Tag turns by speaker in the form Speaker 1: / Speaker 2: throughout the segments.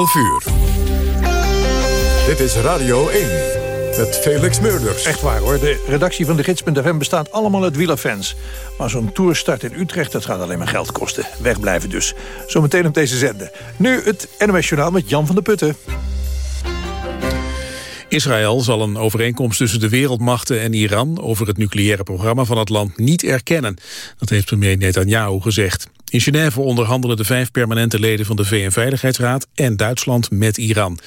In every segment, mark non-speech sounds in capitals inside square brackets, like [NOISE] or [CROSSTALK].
Speaker 1: 11 uur. Dit is Radio 1 met Felix Meurders.
Speaker 2: Echt waar hoor, de redactie van de Gids.fm bestaat allemaal uit wielerfans. Maar zo'n tourstart in Utrecht, dat gaat alleen maar geld kosten. Wegblijven dus. Zometeen op deze zender. Nu het NOS Journaal met Jan van der Putten.
Speaker 3: Israël zal een overeenkomst tussen de wereldmachten en Iran over het nucleaire programma van het land niet erkennen. Dat heeft premier Netanyahu gezegd. In Genève onderhandelen de vijf permanente leden van de VN-veiligheidsraad en Duitsland met Iran.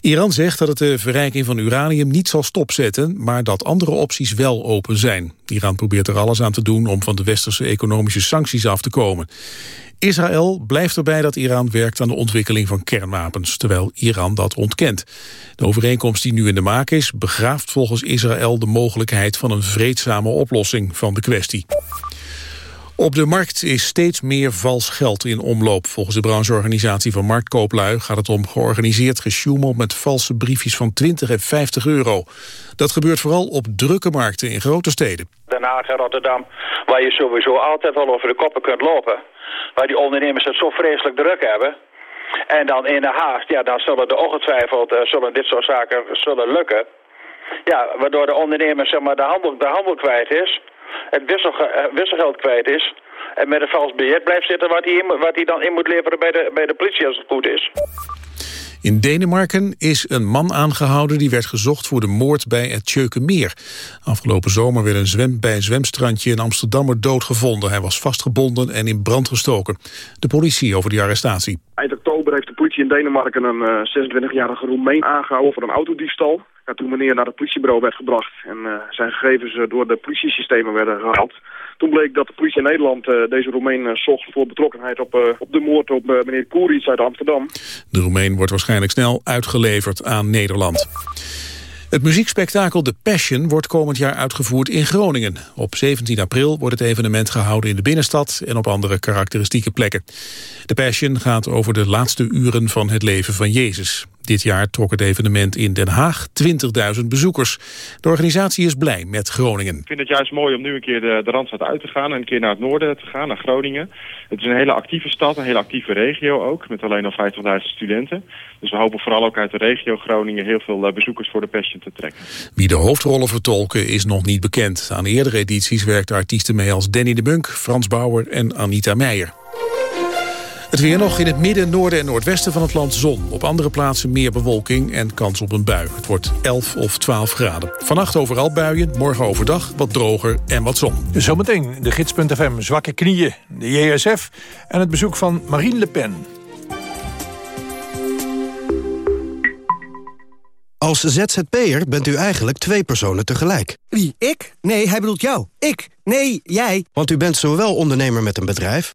Speaker 3: Iran zegt dat het de verrijking van uranium niet zal stopzetten, maar dat andere opties wel open zijn. Iran probeert er alles aan te doen om van de westerse economische sancties af te komen. Israël blijft erbij dat Iran werkt aan de ontwikkeling van kernwapens, terwijl Iran dat ontkent. De overeenkomst die nu in de maak is, begraaft volgens Israël de mogelijkheid van een vreedzame oplossing van de kwestie. Op de markt is steeds meer vals geld in omloop. Volgens de brancheorganisatie van Marktkooplui gaat het om georganiseerd gesjoemel met valse briefjes van 20 en 50 euro. Dat gebeurt vooral op drukke markten in grote steden.
Speaker 4: Den Haag en Rotterdam, waar je sowieso altijd wel over de koppen kunt lopen. Waar die ondernemers het zo vreselijk druk hebben. En dan in Den Haag, ja, dan zullen de ongetwijfeld uh, zullen dit soort zaken zullen lukken. Ja, waardoor de ondernemer zeg maar, de, handel, de handel kwijt is het eh, wisselgeld kwijt is... en met een vals biljet blijft zitten wat hij, wat hij dan in moet leveren bij de, bij de politie als het goed is.
Speaker 3: In Denemarken is een man aangehouden die werd gezocht voor de moord bij het Tjeukenmeer. Afgelopen zomer werd een zwem bij een zwemstrandje in Amsterdam doodgevonden. Hij was vastgebonden en in brand gestoken. De politie over die arrestatie.
Speaker 5: Eind oktober heeft de politie in Denemarken een 26-jarige eh, Roemeen aangehouden voor een autodiefstal. Toen meneer naar het politiebureau werd gebracht en uh, zijn gegevens uh, door de politiesystemen werden gehaald. Toen bleek dat de politie in Nederland uh, deze Roemeen zocht voor betrokkenheid op, op de moord op meneer Koerits uit Amsterdam.
Speaker 3: De Roemeen wordt waarschijnlijk snel uitgeleverd aan Nederland. Het muziekspektakel The Passion wordt komend jaar uitgevoerd in Groningen. Op 17 april wordt het evenement gehouden in de binnenstad en op andere karakteristieke plekken. The Passion gaat over de laatste uren van het leven van Jezus. Dit jaar trok het evenement in Den Haag 20.000 bezoekers. De organisatie is blij met Groningen.
Speaker 6: Ik vind het juist mooi om nu een keer de, de Randstad uit te gaan... en een keer naar het noorden te gaan, naar Groningen. Het is een hele actieve stad, een hele actieve regio ook... met alleen al 50.000 studenten. Dus we hopen vooral ook uit de regio Groningen... heel veel eh, bezoekers voor de Passion te trekken.
Speaker 3: Wie de hoofdrollen vertolken is nog niet bekend. Aan eerdere edities werkten artiesten mee als Danny de Bunk, Frans Bauer en Anita Meijer. Het weer nog in het midden, noorden en noordwesten van het land zon. Op andere plaatsen meer bewolking en kans op een bui. Het wordt 11 of 12 graden. Vannacht overal buien, morgen overdag wat droger en wat zon.
Speaker 2: Zometeen de gids.fm, zwakke knieën, de JSF... en het bezoek van Marine Le Pen.
Speaker 7: Als ZZP'er bent u eigenlijk twee personen tegelijk.
Speaker 8: Wie, ik? Nee, hij bedoelt jou. Ik? Nee, jij.
Speaker 7: Want u bent zowel ondernemer met een bedrijf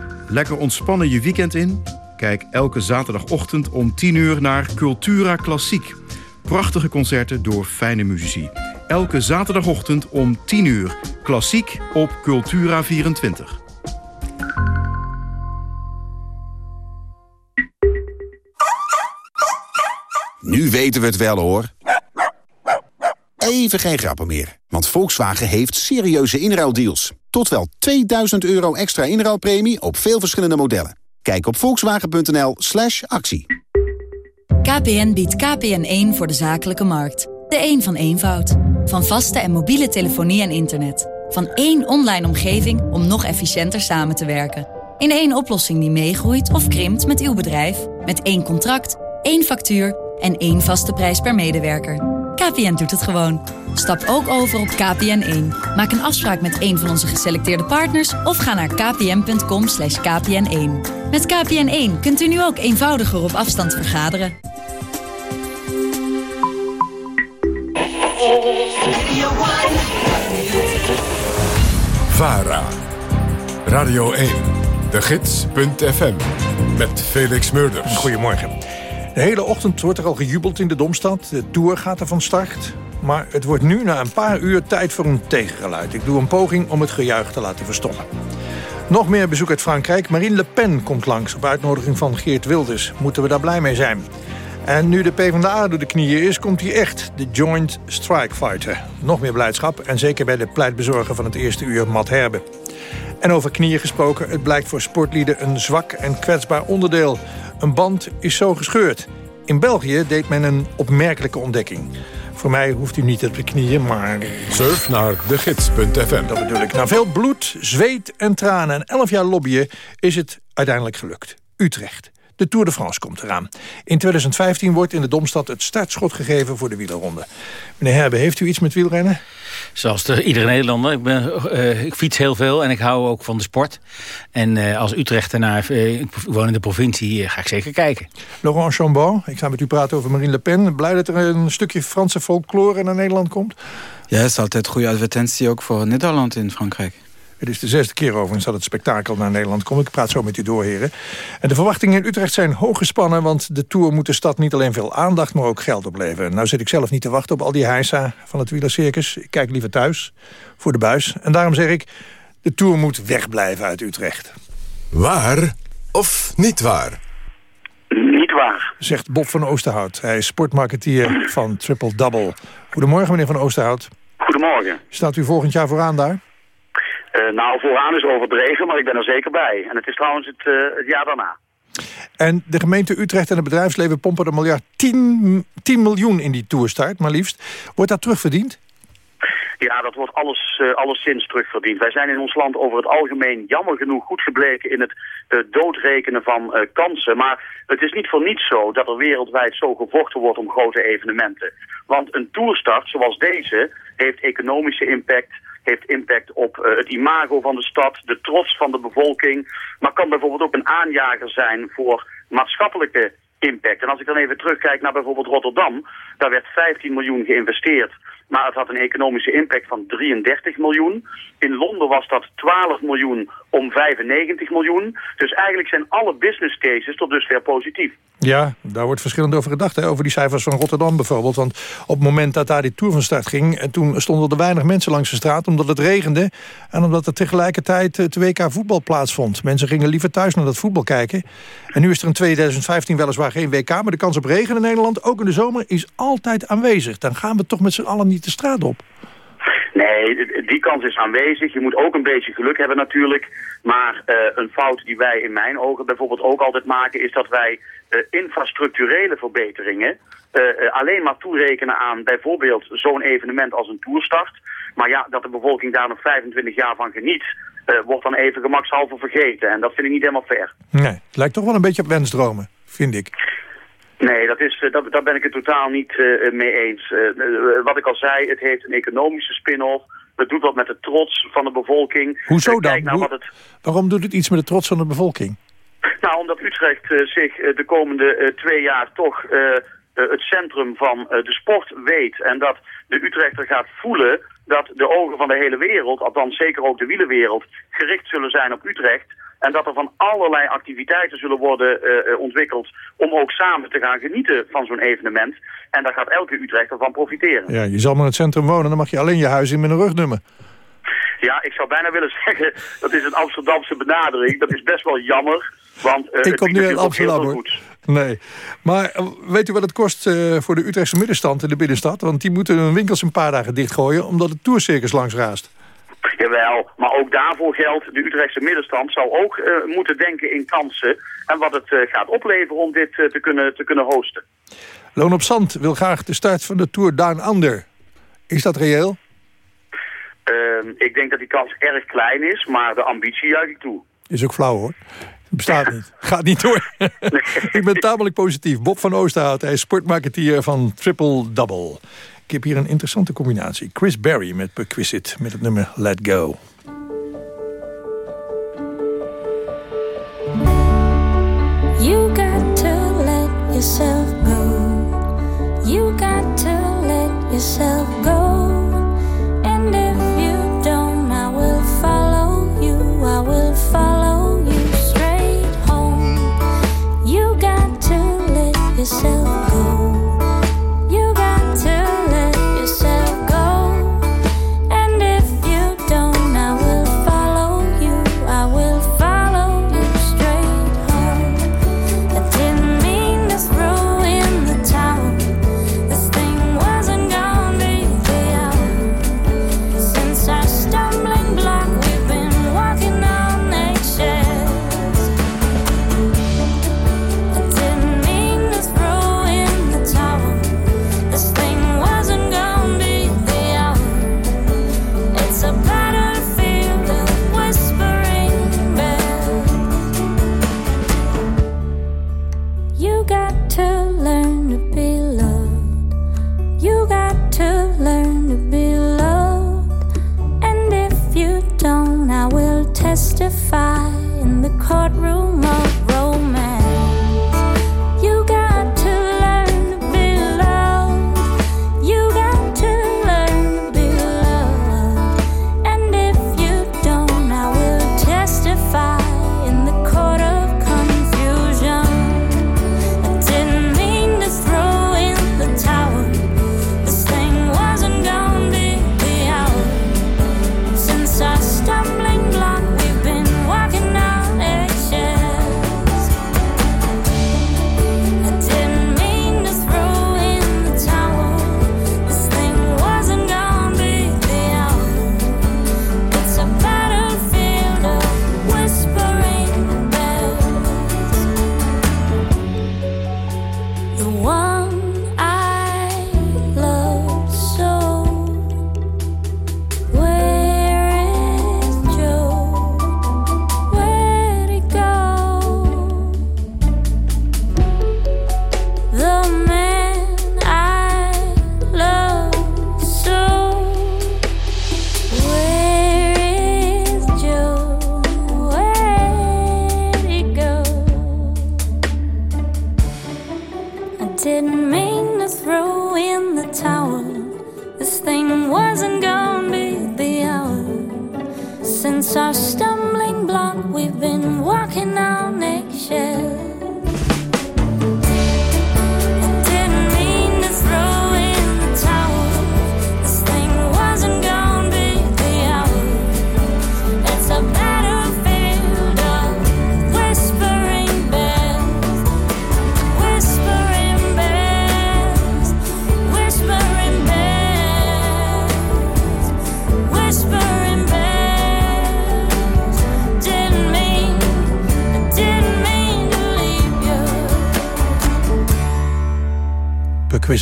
Speaker 9: Lekker ontspannen je weekend in? Kijk elke zaterdagochtend om 10 uur naar Cultura Klassiek. Prachtige concerten door fijne muzici. Elke zaterdagochtend om 10 uur. Klassiek op Cultura 24.
Speaker 10: Nu weten we het wel hoor. Even geen grappen meer. Want Volkswagen heeft serieuze inruildeals. Tot wel 2000 euro extra inruilpremie op veel verschillende modellen. Kijk op volkswagen.nl slash actie.
Speaker 11: KPN biedt KPN1 voor de zakelijke markt. De een van eenvoud. Van vaste en mobiele telefonie en internet. Van één online omgeving om nog efficiënter samen te werken. In één oplossing die meegroeit of krimpt met uw bedrijf. Met één contract, één factuur en één vaste prijs per medewerker. KPN doet het gewoon. Stap ook over op KPN1. Maak een afspraak met een van onze geselecteerde partners... of ga naar kpn.com kpn1. Met KPN1 kunt u nu ook eenvoudiger op afstand vergaderen.
Speaker 1: VARA. Radio 1. De Gids.fm. Met Felix Murders.
Speaker 2: Goedemorgen. De hele ochtend wordt er al gejubeld in de Domstad. De Tour gaat er van start. Maar het wordt nu na een paar uur tijd voor een tegengeluid. Ik doe een poging om het gejuich te laten verstommen. Nog meer bezoek uit Frankrijk. Marine Le Pen komt langs op uitnodiging van Geert Wilders. Moeten we daar blij mee zijn? En nu de PvdA door de knieën is, komt hij echt, de Joint Strike Fighter. Nog meer blijdschap en zeker bij de pleitbezorger van het eerste uur, Matt Herbe. En over knieën gesproken, het blijkt voor sportlieden een zwak en kwetsbaar onderdeel. Een band is zo gescheurd. In België deed men een opmerkelijke ontdekking. Voor mij hoeft u niet op de knieën, maar...
Speaker 1: Surf naar degids.fm.
Speaker 2: Dat bedoel ik. Na veel bloed, zweet en tranen en elf jaar lobbyen... is het uiteindelijk gelukt. Utrecht. De Tour de France komt eraan. In 2015 wordt in de Domstad het startschot gegeven voor de wielerronde. Meneer Herbe, heeft u iets met wielrennen?
Speaker 12: Zoals de, iedere Nederlander. Ik, ben, uh, ik fiets heel veel en ik hou ook van de sport. En uh, als Utrechtenaar, uh, ik woon in de provincie, ga ik zeker kijken.
Speaker 2: Laurent Chambon, ik ga met u praten over Marine Le Pen. Blij dat er een stukje Franse folklore naar Nederland komt?
Speaker 13: Ja, het is altijd goede advertentie ook voor Nederland in Frankrijk.
Speaker 2: Het is de zesde keer overigens dat het spektakel naar Nederland komt. Ik praat zo met u door, heren. En de verwachtingen in Utrecht zijn hoog gespannen... want de Tour moet de stad niet alleen veel aandacht, maar ook geld opleveren. Nou zit ik zelf niet te wachten op al die heisa van het wielercircus. Ik kijk liever thuis, voor de buis. En daarom zeg ik, de Tour moet wegblijven uit Utrecht.
Speaker 1: Waar of niet waar?
Speaker 14: Niet waar.
Speaker 2: Zegt Bob van Oosterhout. Hij is sportmarketeer van Triple Double. Goedemorgen, meneer van Oosterhout.
Speaker 14: Goedemorgen.
Speaker 2: Staat u volgend jaar vooraan daar?
Speaker 14: Uh, nou, vooraan is overdreven, maar ik ben er zeker bij. En het is trouwens het, uh, het jaar daarna.
Speaker 2: En de gemeente Utrecht en het bedrijfsleven pompen een miljard 10, 10 miljoen in die toerstart, maar liefst. Wordt dat terugverdiend?
Speaker 14: Ja, dat wordt alles, uh, alleszins terugverdiend. Wij zijn in ons land over het algemeen jammer genoeg goed gebleken in het uh, doodrekenen van uh, kansen. Maar het is niet voor niets zo dat er wereldwijd zo gevochten wordt om grote evenementen. Want een toerstart zoals deze heeft economische impact, heeft impact op uh, het imago van de stad, de trots van de bevolking. Maar kan bijvoorbeeld ook een aanjager zijn voor maatschappelijke impact. En als ik dan even terugkijk naar bijvoorbeeld Rotterdam, daar werd 15 miljoen geïnvesteerd. Maar het had een economische impact van 33 miljoen. In Londen was dat 12 miljoen om 95 miljoen. Dus eigenlijk zijn alle business cases tot dusver positief.
Speaker 2: Ja, daar wordt verschillend over gedacht. Hè? Over die cijfers van Rotterdam bijvoorbeeld. Want op het moment dat daar die Tour van start ging... En toen stonden er weinig mensen langs de straat omdat het regende... en omdat er tegelijkertijd het WK voetbal plaatsvond. Mensen gingen liever thuis naar dat voetbal kijken. En nu is er in 2015 weliswaar geen WK... maar de kans op regen in Nederland, ook in de zomer, is altijd aanwezig. Dan gaan we toch met z'n allen niet de straat op.
Speaker 14: Nee, die kans is aanwezig. Je moet ook een beetje geluk hebben natuurlijk. Maar uh, een fout die wij in mijn ogen bijvoorbeeld ook altijd maken... is dat wij uh, infrastructurele verbeteringen uh, alleen maar toerekenen aan bijvoorbeeld zo'n evenement als een toerstart. Maar ja, dat de bevolking daar nog 25 jaar van geniet... wordt dan even gemakshalve vergeten. En dat vind ik niet helemaal fair.
Speaker 2: Nee, het lijkt toch wel een beetje op wensdromen, vind ik.
Speaker 14: Nee, dat is, dat, daar ben ik het totaal niet uh, mee eens. Uh, wat ik al zei, het heeft een economische spin-off. Het doet wat met de trots van de bevolking.
Speaker 2: Hoezo dan? Hoe, het... Waarom doet het iets met de trots van de bevolking?
Speaker 14: Nou, omdat Utrecht zich de komende twee jaar toch het centrum van de sport weet. En dat de Utrechter gaat voelen dat de ogen van de hele wereld, althans zeker ook de wielenwereld, gericht zullen zijn op Utrecht. En dat er van allerlei activiteiten zullen worden uh, ontwikkeld om ook samen te gaan genieten van zo'n evenement. En daar gaat elke Utrechter van profiteren.
Speaker 2: Ja, je zal maar in het centrum wonen, dan mag je alleen je huis in met een rugnummer.
Speaker 14: Ja, ik zou bijna willen [LAUGHS] zeggen, dat is een Amsterdamse benadering. Dat is best wel jammer. Want, uh,
Speaker 2: ik kom nu in Amsterdam hoor. Nee. Maar weet u wat het kost uh, voor de Utrechtse middenstand in de binnenstad? Want die moeten hun winkels een paar dagen dichtgooien... omdat het tourcircus langs raast.
Speaker 14: Jawel, maar ook daarvoor geldt, de Utrechtse middenstand zou ook uh, moeten denken in kansen... en wat het uh, gaat opleveren om dit uh, te, kunnen, te kunnen hosten.
Speaker 2: Loon op Zand wil graag de start van de Tour Down Under. Is dat reëel?
Speaker 14: Ehm, ik denk dat die kans erg klein is, maar de ambitie juich ik toe.
Speaker 2: Is ook flauw hoor. Bestaat niet. [LAUGHS] Gaat niet door. [LAUGHS] ik ben tamelijk positief. Bob van Oosterhout, hij is sportmarketeer van Triple Double. Ik heb hier een interessante combinatie. Chris Berry met Perquisite met het nummer Let Go.
Speaker 15: You got to let yourself go. You got to let yourself go.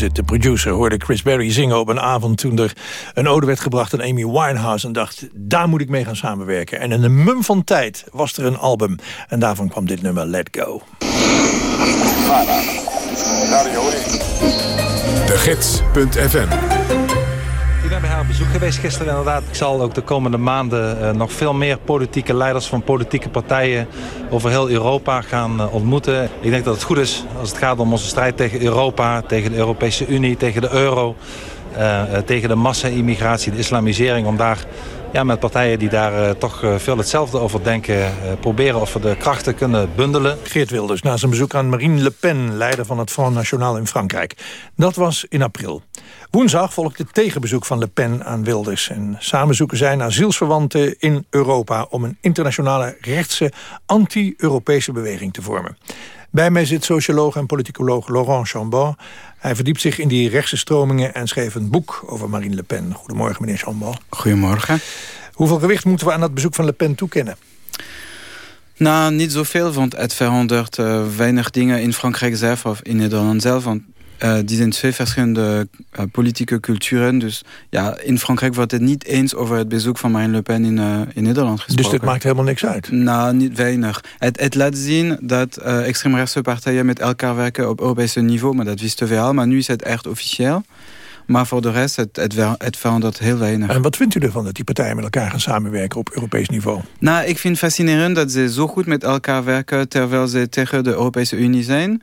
Speaker 2: De producer, hoorde Chris Berry zingen op een avond... toen er een ode werd gebracht aan Amy Winehouse... en dacht, daar moet ik mee gaan samenwerken. En in een mum van tijd was er een album. En daarvan kwam dit nummer Let Go.
Speaker 1: De Gids.fm
Speaker 16: geweest gisteren inderdaad. Ik zal ook de komende maanden eh, nog veel meer politieke leiders van politieke partijen over heel Europa gaan eh, ontmoeten. Ik denk dat het goed is als het gaat om onze strijd tegen Europa, tegen de Europese Unie, tegen de euro, eh, tegen de massa-immigratie, de islamisering, om daar ja, met partijen die daar toch veel hetzelfde over denken, eh, proberen of we de krachten kunnen bundelen.
Speaker 2: Geert Wilders na zijn bezoek aan Marine Le Pen... leider van het Front National in Frankrijk. Dat was in april. Woensdag volgt het tegenbezoek van Le Pen aan Wilders. En samen zoeken zij naar zielsverwanten in Europa... om een internationale rechtse anti-Europese beweging te vormen. Bij mij zit socioloog en politicoloog Laurent Chambon. Hij verdiept zich in die rechtse stromingen... en schreef een boek over Marine Le Pen. Goedemorgen, meneer Chambon.
Speaker 13: Goedemorgen.
Speaker 2: Hoeveel gewicht moeten we aan dat bezoek van Le Pen toekennen?
Speaker 13: Nou, niet zoveel, want het verandert eh, weinig dingen in Frankrijk zelf of in Nederland zelf. Want eh, die zijn twee verschillende eh, politieke culturen. Dus ja, in Frankrijk wordt het niet eens over het bezoek van Marine Le Pen in, eh, in Nederland gesproken.
Speaker 2: Dus dit maakt helemaal niks uit?
Speaker 13: Nou, niet weinig. Het, het laat zien dat extreemrechtse partijen met elkaar werken op Europees niveau. Maar dat wisten we al, maar nu is het echt officieel. Maar voor de rest, het, het, het verandert heel weinig.
Speaker 2: En wat vindt u ervan dat die partijen met elkaar gaan samenwerken op Europees niveau?
Speaker 13: Nou, ik vind het fascinerend dat ze zo goed met elkaar werken terwijl ze tegen de Europese Unie zijn.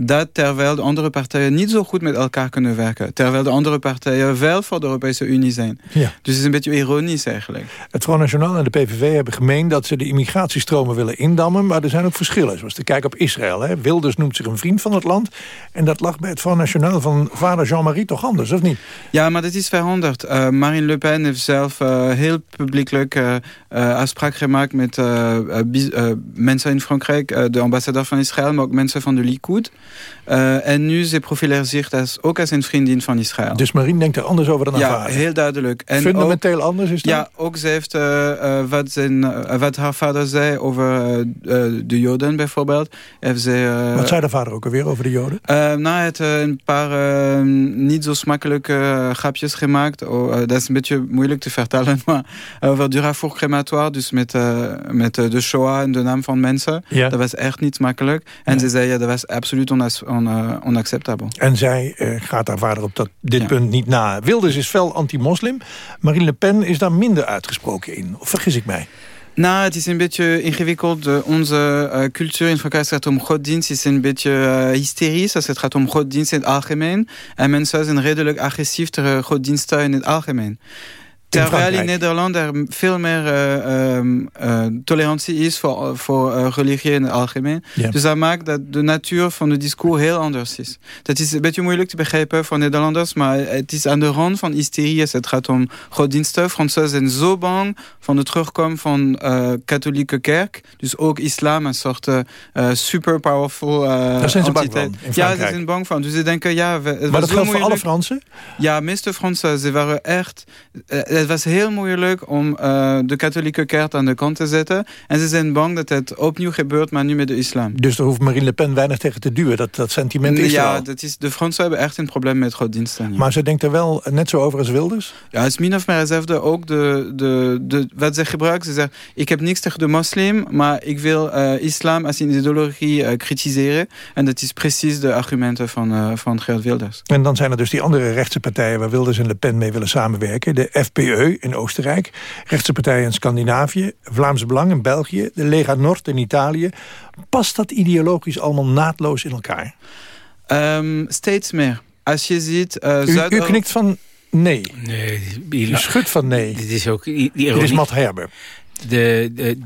Speaker 13: Dat terwijl de andere partijen niet zo goed met elkaar kunnen werken. Terwijl de andere partijen wel voor de Europese Unie zijn.
Speaker 2: Ja.
Speaker 13: Dus het is een beetje ironisch eigenlijk.
Speaker 2: Het Front National en de PVV hebben gemeend dat ze de immigratiestromen willen indammen. Maar er zijn ook verschillen, zoals de kijk op Israël. Hè. Wilders noemt zich een vriend van het land. En dat lag bij het Front National van vader Jean-Marie toch anders, of niet?
Speaker 13: Ja, maar dat is veranderd. Uh, Marine Le Pen heeft zelf uh, heel publiekelijk uh, afspraak gemaakt met mensen in Frankrijk. de ambassadeur van Israël, maar ook mensen van de Likud. En nu ze profileert zich als, ook als een vriendin van Israël.
Speaker 2: Dus Marine denkt er anders over dan haar
Speaker 13: ja,
Speaker 2: vader?
Speaker 13: heel duidelijk.
Speaker 2: En Fundamenteel ook, anders is dat?
Speaker 13: Ja, ook ze heeft wat, zijn, wat haar vader zei over de Joden bijvoorbeeld. Heeft ze,
Speaker 2: wat zei de vader ook alweer over de Joden?
Speaker 13: nou, hij heeft een paar niet zo smakelijke grapjes gemaakt. Oh, dat is een beetje moeilijk te vertalen, [LAUGHS] maar over Durafour crematoire, dus met, met de Shoah en de naam van mensen.
Speaker 2: Ja.
Speaker 13: Dat was echt niet makkelijk. En ja. ze zei, ja, dat was absoluut onacceptabel.
Speaker 2: En zij uh, gaat haar vader op dat, dit ja. punt niet na. Wilders is fel anti-moslim. Marine Le Pen is daar minder uitgesproken in. Of vergis ik mij?
Speaker 13: Nou, het is een beetje ingewikkeld. Onze uh, cultuur in Frankrijk gaat om godsdienst. is een beetje uh, hysterisch als het gaat om godsdienst in het algemeen. En mensen zijn redelijk agressief tegen godsdiensten in het algemeen. Terwijl in, in Nederland er veel meer uh, um, uh, tolerantie is voor, voor uh, religie in het algemeen. Dus dat maakt dat de natuur van het discours heel anders is. Dat is een beetje moeilijk te begrijpen voor Nederlanders, maar het is aan de rand van hysterie als het gaat om godsdiensten. Fransen zijn zo bang van de terugkomst van de katholieke kerk. Dus ook islam, een soort super powerful
Speaker 2: Daar zijn ze bang van,
Speaker 13: Ja, ze zijn bang van. Dus ze denken, ja... Het
Speaker 2: maar dat geldt voor alle Fransen?
Speaker 13: Ja, meeste Fransen, ze waren echt het was heel moeilijk om uh, de katholieke kerk aan de kant te zetten. En ze zijn bang dat het opnieuw gebeurt, maar nu met de islam.
Speaker 2: Dus daar hoeft Marine Le Pen weinig tegen te duwen, dat, dat sentiment is
Speaker 13: Ja, dat is, de Fransen hebben echt een probleem met godsdiensten. Ja.
Speaker 2: Maar ze denkt er wel net zo over als Wilders?
Speaker 13: Ja, het is min of meer hetzelfde. Ook de, de, de, wat ze gebruiken, ze zeggen, ik heb niks tegen de moslim, maar ik wil uh, islam als een ideologie uh, kritiseren. En dat is precies de argumenten van, van Geert Wilders.
Speaker 2: En dan zijn er dus die andere rechtse partijen waar Wilders en Le Pen mee willen samenwerken. De In Oostenrijk, rechtse partijen in Scandinavië, Vlaams Belang in België, de Lega Nord in Italië. Past dat ideologisch allemaal naadloos in elkaar?
Speaker 13: Um, steeds meer. Als je ziet... Uh,
Speaker 2: u, u knikt van nee.
Speaker 12: Nee.
Speaker 2: U schudt van nee.
Speaker 12: Dit is ook... Die,
Speaker 2: die Dit is Matt Herber.
Speaker 12: De, de,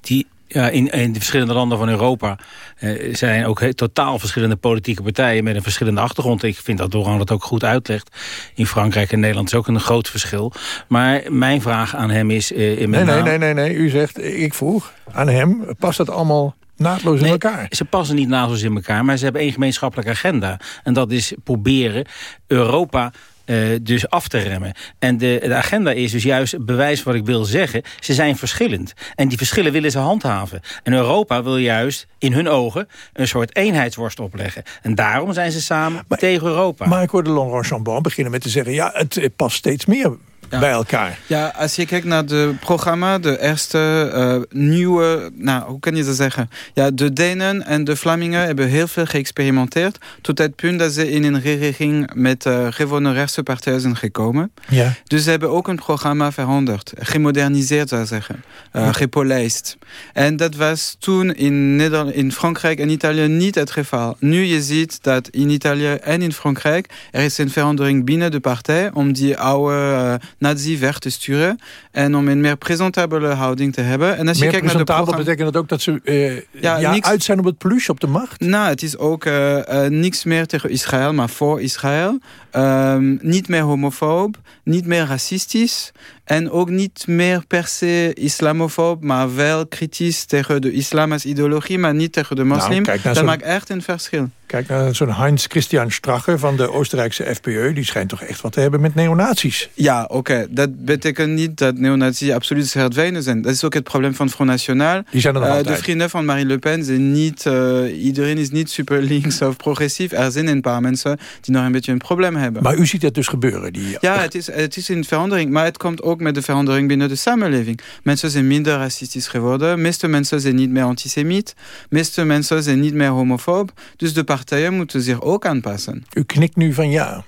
Speaker 12: die ja, in, in de verschillende landen van Europa eh, zijn ook totaal verschillende politieke partijen met een verschillende achtergrond. Ik vind dat Doran het ook goed uitlegt. In Frankrijk en Nederland is ook een groot verschil. Maar mijn vraag aan hem is... Eh, in
Speaker 2: nee, nee, nee, nee, nee. U zegt, ik vroeg aan hem, past dat allemaal naadloos in elkaar.
Speaker 12: Ze passen niet naadloos in elkaar, maar ze hebben één gemeenschappelijke agenda. En dat is proberen Europa uh, dus af te remmen. En de, de agenda is dus juist bewijs wat ik wil zeggen. Ze zijn verschillend. En die verschillen willen ze handhaven. En Europa wil juist in hun ogen een soort eenheidsworst opleggen. En daarom zijn ze samen tegen Europa.
Speaker 2: Maar ik hoorde Laurent Chambon beginnen met te zeggen... ja, het past steeds meer ja. bij elkaar.
Speaker 13: Ja, als je kijkt naar het programma, de eerste uh, nieuwe, nou, hoe kan je dat zeggen? Ja, de Denen en de Vlamingen hebben heel veel geëxperimenteerd, tot het punt dat ze in een regering met uh, gewone rechtse partijen zijn gekomen.
Speaker 2: Ja.
Speaker 13: Dus ze hebben ook een programma veranderd, gemoderniseerd zou ik zeggen, uh, gepolijst. En dat was toen in, Nederland, in Frankrijk en Italië niet het geval. Nu je ziet dat in Italië en in Frankrijk er is een verandering binnen de partij om die oude nazi weg te sturen. En om een meer presentabele houding te hebben. En
Speaker 2: als meer je kijkt naar de programma... betekent dat ook dat ze uh, ja, ja uit zijn op het plus op de macht?
Speaker 13: Nou, het is ook uh, uh, niks meer tegen Israël, maar voor Israël. Um, niet meer homofoob, niet meer racistisch. En ook niet meer per se islamofoob, maar wel kritisch tegen de islam als ideologie, maar niet tegen de moslim. Nou, dat maakt echt een verschil.
Speaker 2: Kijk naar zo'n Heinz Christian Strache van de Oostenrijkse FPÖ. Die schijnt toch echt wat te hebben met neonazies.
Speaker 13: Ja, oké. Dat betekent niet dat neonazies absoluut verdwijnen zijn. Dat is ook het probleem van Front National.
Speaker 2: Die zijn er nog uh,
Speaker 13: De vrienden van Marine Le Pen zijn niet... Uh, iedereen is niet super links of progressief. Er zijn een paar mensen die nog een beetje een probleem hebben.
Speaker 2: Maar u ziet het dus gebeuren? Die...
Speaker 13: Ja, het is, het is een verandering. Maar het komt ook met de verandering binnen de samenleving. Mensen zijn minder racistisch geworden. meeste mensen zijn niet meer antisemiet. meeste mensen zijn niet meer homofoob. Dus de partijen moeten zich ook aanpassen.
Speaker 2: U knikt nu van ja.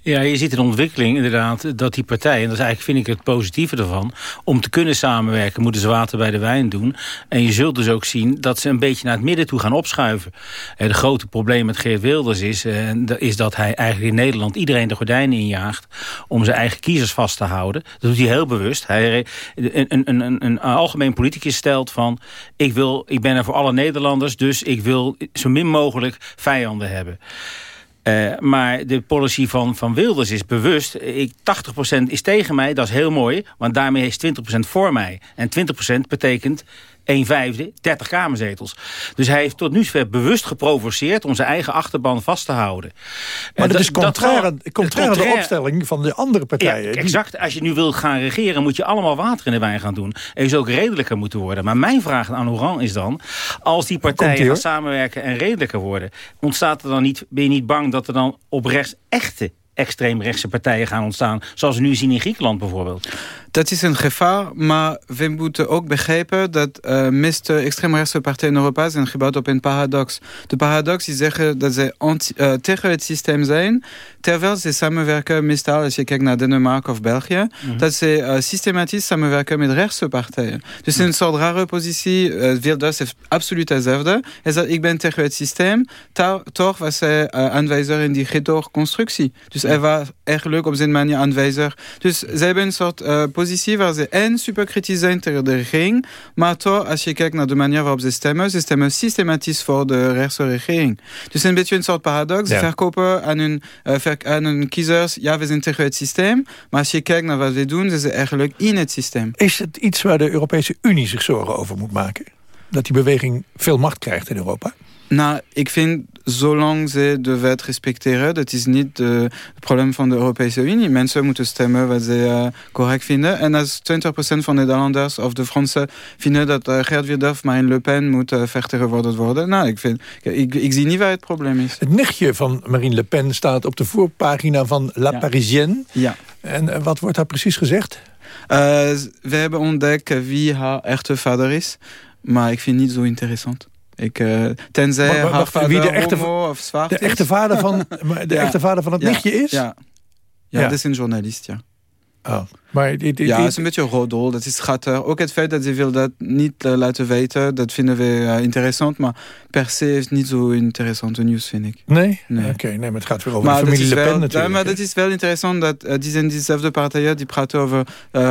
Speaker 12: Ja, je ziet een ontwikkeling inderdaad dat die partijen... en dat is eigenlijk, vind ik, het positieve ervan... om te kunnen samenwerken moeten ze water bij de wijn doen. En je zult dus ook zien dat ze een beetje naar het midden toe gaan opschuiven. Het grote probleem met Geert Wilders is, eh, is dat hij eigenlijk in Nederland... iedereen de gordijnen injaagt om zijn eigen kiezers vast te houden. Dat doet hij heel bewust. Hij, een, een, een, een algemeen politicus stelt van... Ik, wil, ik ben er voor alle Nederlanders, dus ik wil zo min mogelijk vijanden hebben. Uh, maar de policy van, van Wilders is bewust. Ik, 80% is tegen mij, dat is heel mooi. Want daarmee is 20% voor mij. En 20% betekent 1 vijfde, 30 kamerzetels. Dus hij heeft tot nu toe bewust geprovoceerd... om zijn eigen achterban vast te houden.
Speaker 2: Maar dat, is contraire, contraire de opstelling van de andere partijen.
Speaker 12: Ja, exact. Als je nu wilt gaan regeren... moet je allemaal water in de wijn gaan doen. En je zou ook redelijker moeten worden. Maar mijn vraag aan Oran is dan... als die partijen gaan samenwerken en redelijker worden... ontstaat er dan niet, ben je niet bang dat er dan op rechts echte extreemrechtse partijen gaan ontstaan. Zoals we nu zien in Griekenland bijvoorbeeld.
Speaker 13: Dat is een gevaar, maar we moeten ook begrijpen... dat uh, eh, meeste extreemrechtse partijen in Europa zijn gebouwd op een paradox. De paradox is zeggen dat ze anti, uh, tegen het systeem zijn... terwijl ze samenwerken, meestal als je kijkt naar Denemarken of België... Mm -hmm. dat ze uh, systematisch samenwerken met rechtse partijen. Dus mm -hmm. een soort rare positie. Wilders heeft absoluut hetzelfde. Hij zegt, ik ben tegen het systeem. Toch was hij aanwijzer in die ghetto-constructie. Dus hij was leuk op zijn manier aanwijzer. Dus ze hebben een soort positie waar ze en super kritisch zijn tegen de regering, maar toch, als je kijkt naar de manier waarop ze stemmen, ze stemmen systematisch voor de rechtse regering. Dus een beetje een soort paradox. Ze verkopen aan hun, uh, aan hun kiezers, ja, we zijn tegen het systeem, maar als je kijkt naar wat we doen, ze zijn eigenlijk in het systeem.
Speaker 2: Is het iets waar de Europese Unie zich zorgen over moet maken? Dat die beweging veel macht krijgt in Europa?
Speaker 13: Nou, ik vind, zolang ze de wet respecteren... dat is niet het probleem van de Europese Unie. Mensen moeten stemmen wat ze uh, correct vinden. En als 20% van de Nederlanders of de Fransen vinden... dat uh, Geert Wilders Marine Le Pen moet vertegenwoordigd worden... nou, ik, vind, ik, ik, zie niet waar het probleem is.
Speaker 2: Het nichtje van Marine Le Pen staat op de voorpagina van La ja. Parisienne.
Speaker 13: Ja.
Speaker 2: En wat wordt daar precies gezegd?
Speaker 13: we hebben ontdekt wie haar echte vader is. Maar ik vind het niet zo interessant. Ik, uh, tenzij maar, maar, wie de echte, of zwart
Speaker 2: de echte vader van [LAUGHS] de ja. echte vader van het
Speaker 13: ja.
Speaker 2: nichtje is?
Speaker 13: Ja. ja, ja, dat is een journalist, ja.
Speaker 2: Oh. Maar
Speaker 13: ja, het is een beetje roddel. Dat is schattig. Ook het feit dat ze wil dat niet eh, laten weten, dat vinden we eh, interessant. Maar per se is niet zo interessante nieuws, vind ik.
Speaker 2: Nee?
Speaker 13: Nee.
Speaker 2: Oké, nee, maar het gaat weer over
Speaker 13: Maar
Speaker 2: de
Speaker 13: dat,
Speaker 2: familie Le Pen
Speaker 13: wel,
Speaker 2: natuurlijk.
Speaker 13: ja, maar dat is wel interessant dat uh, die zijn diezelfde partijen die praten over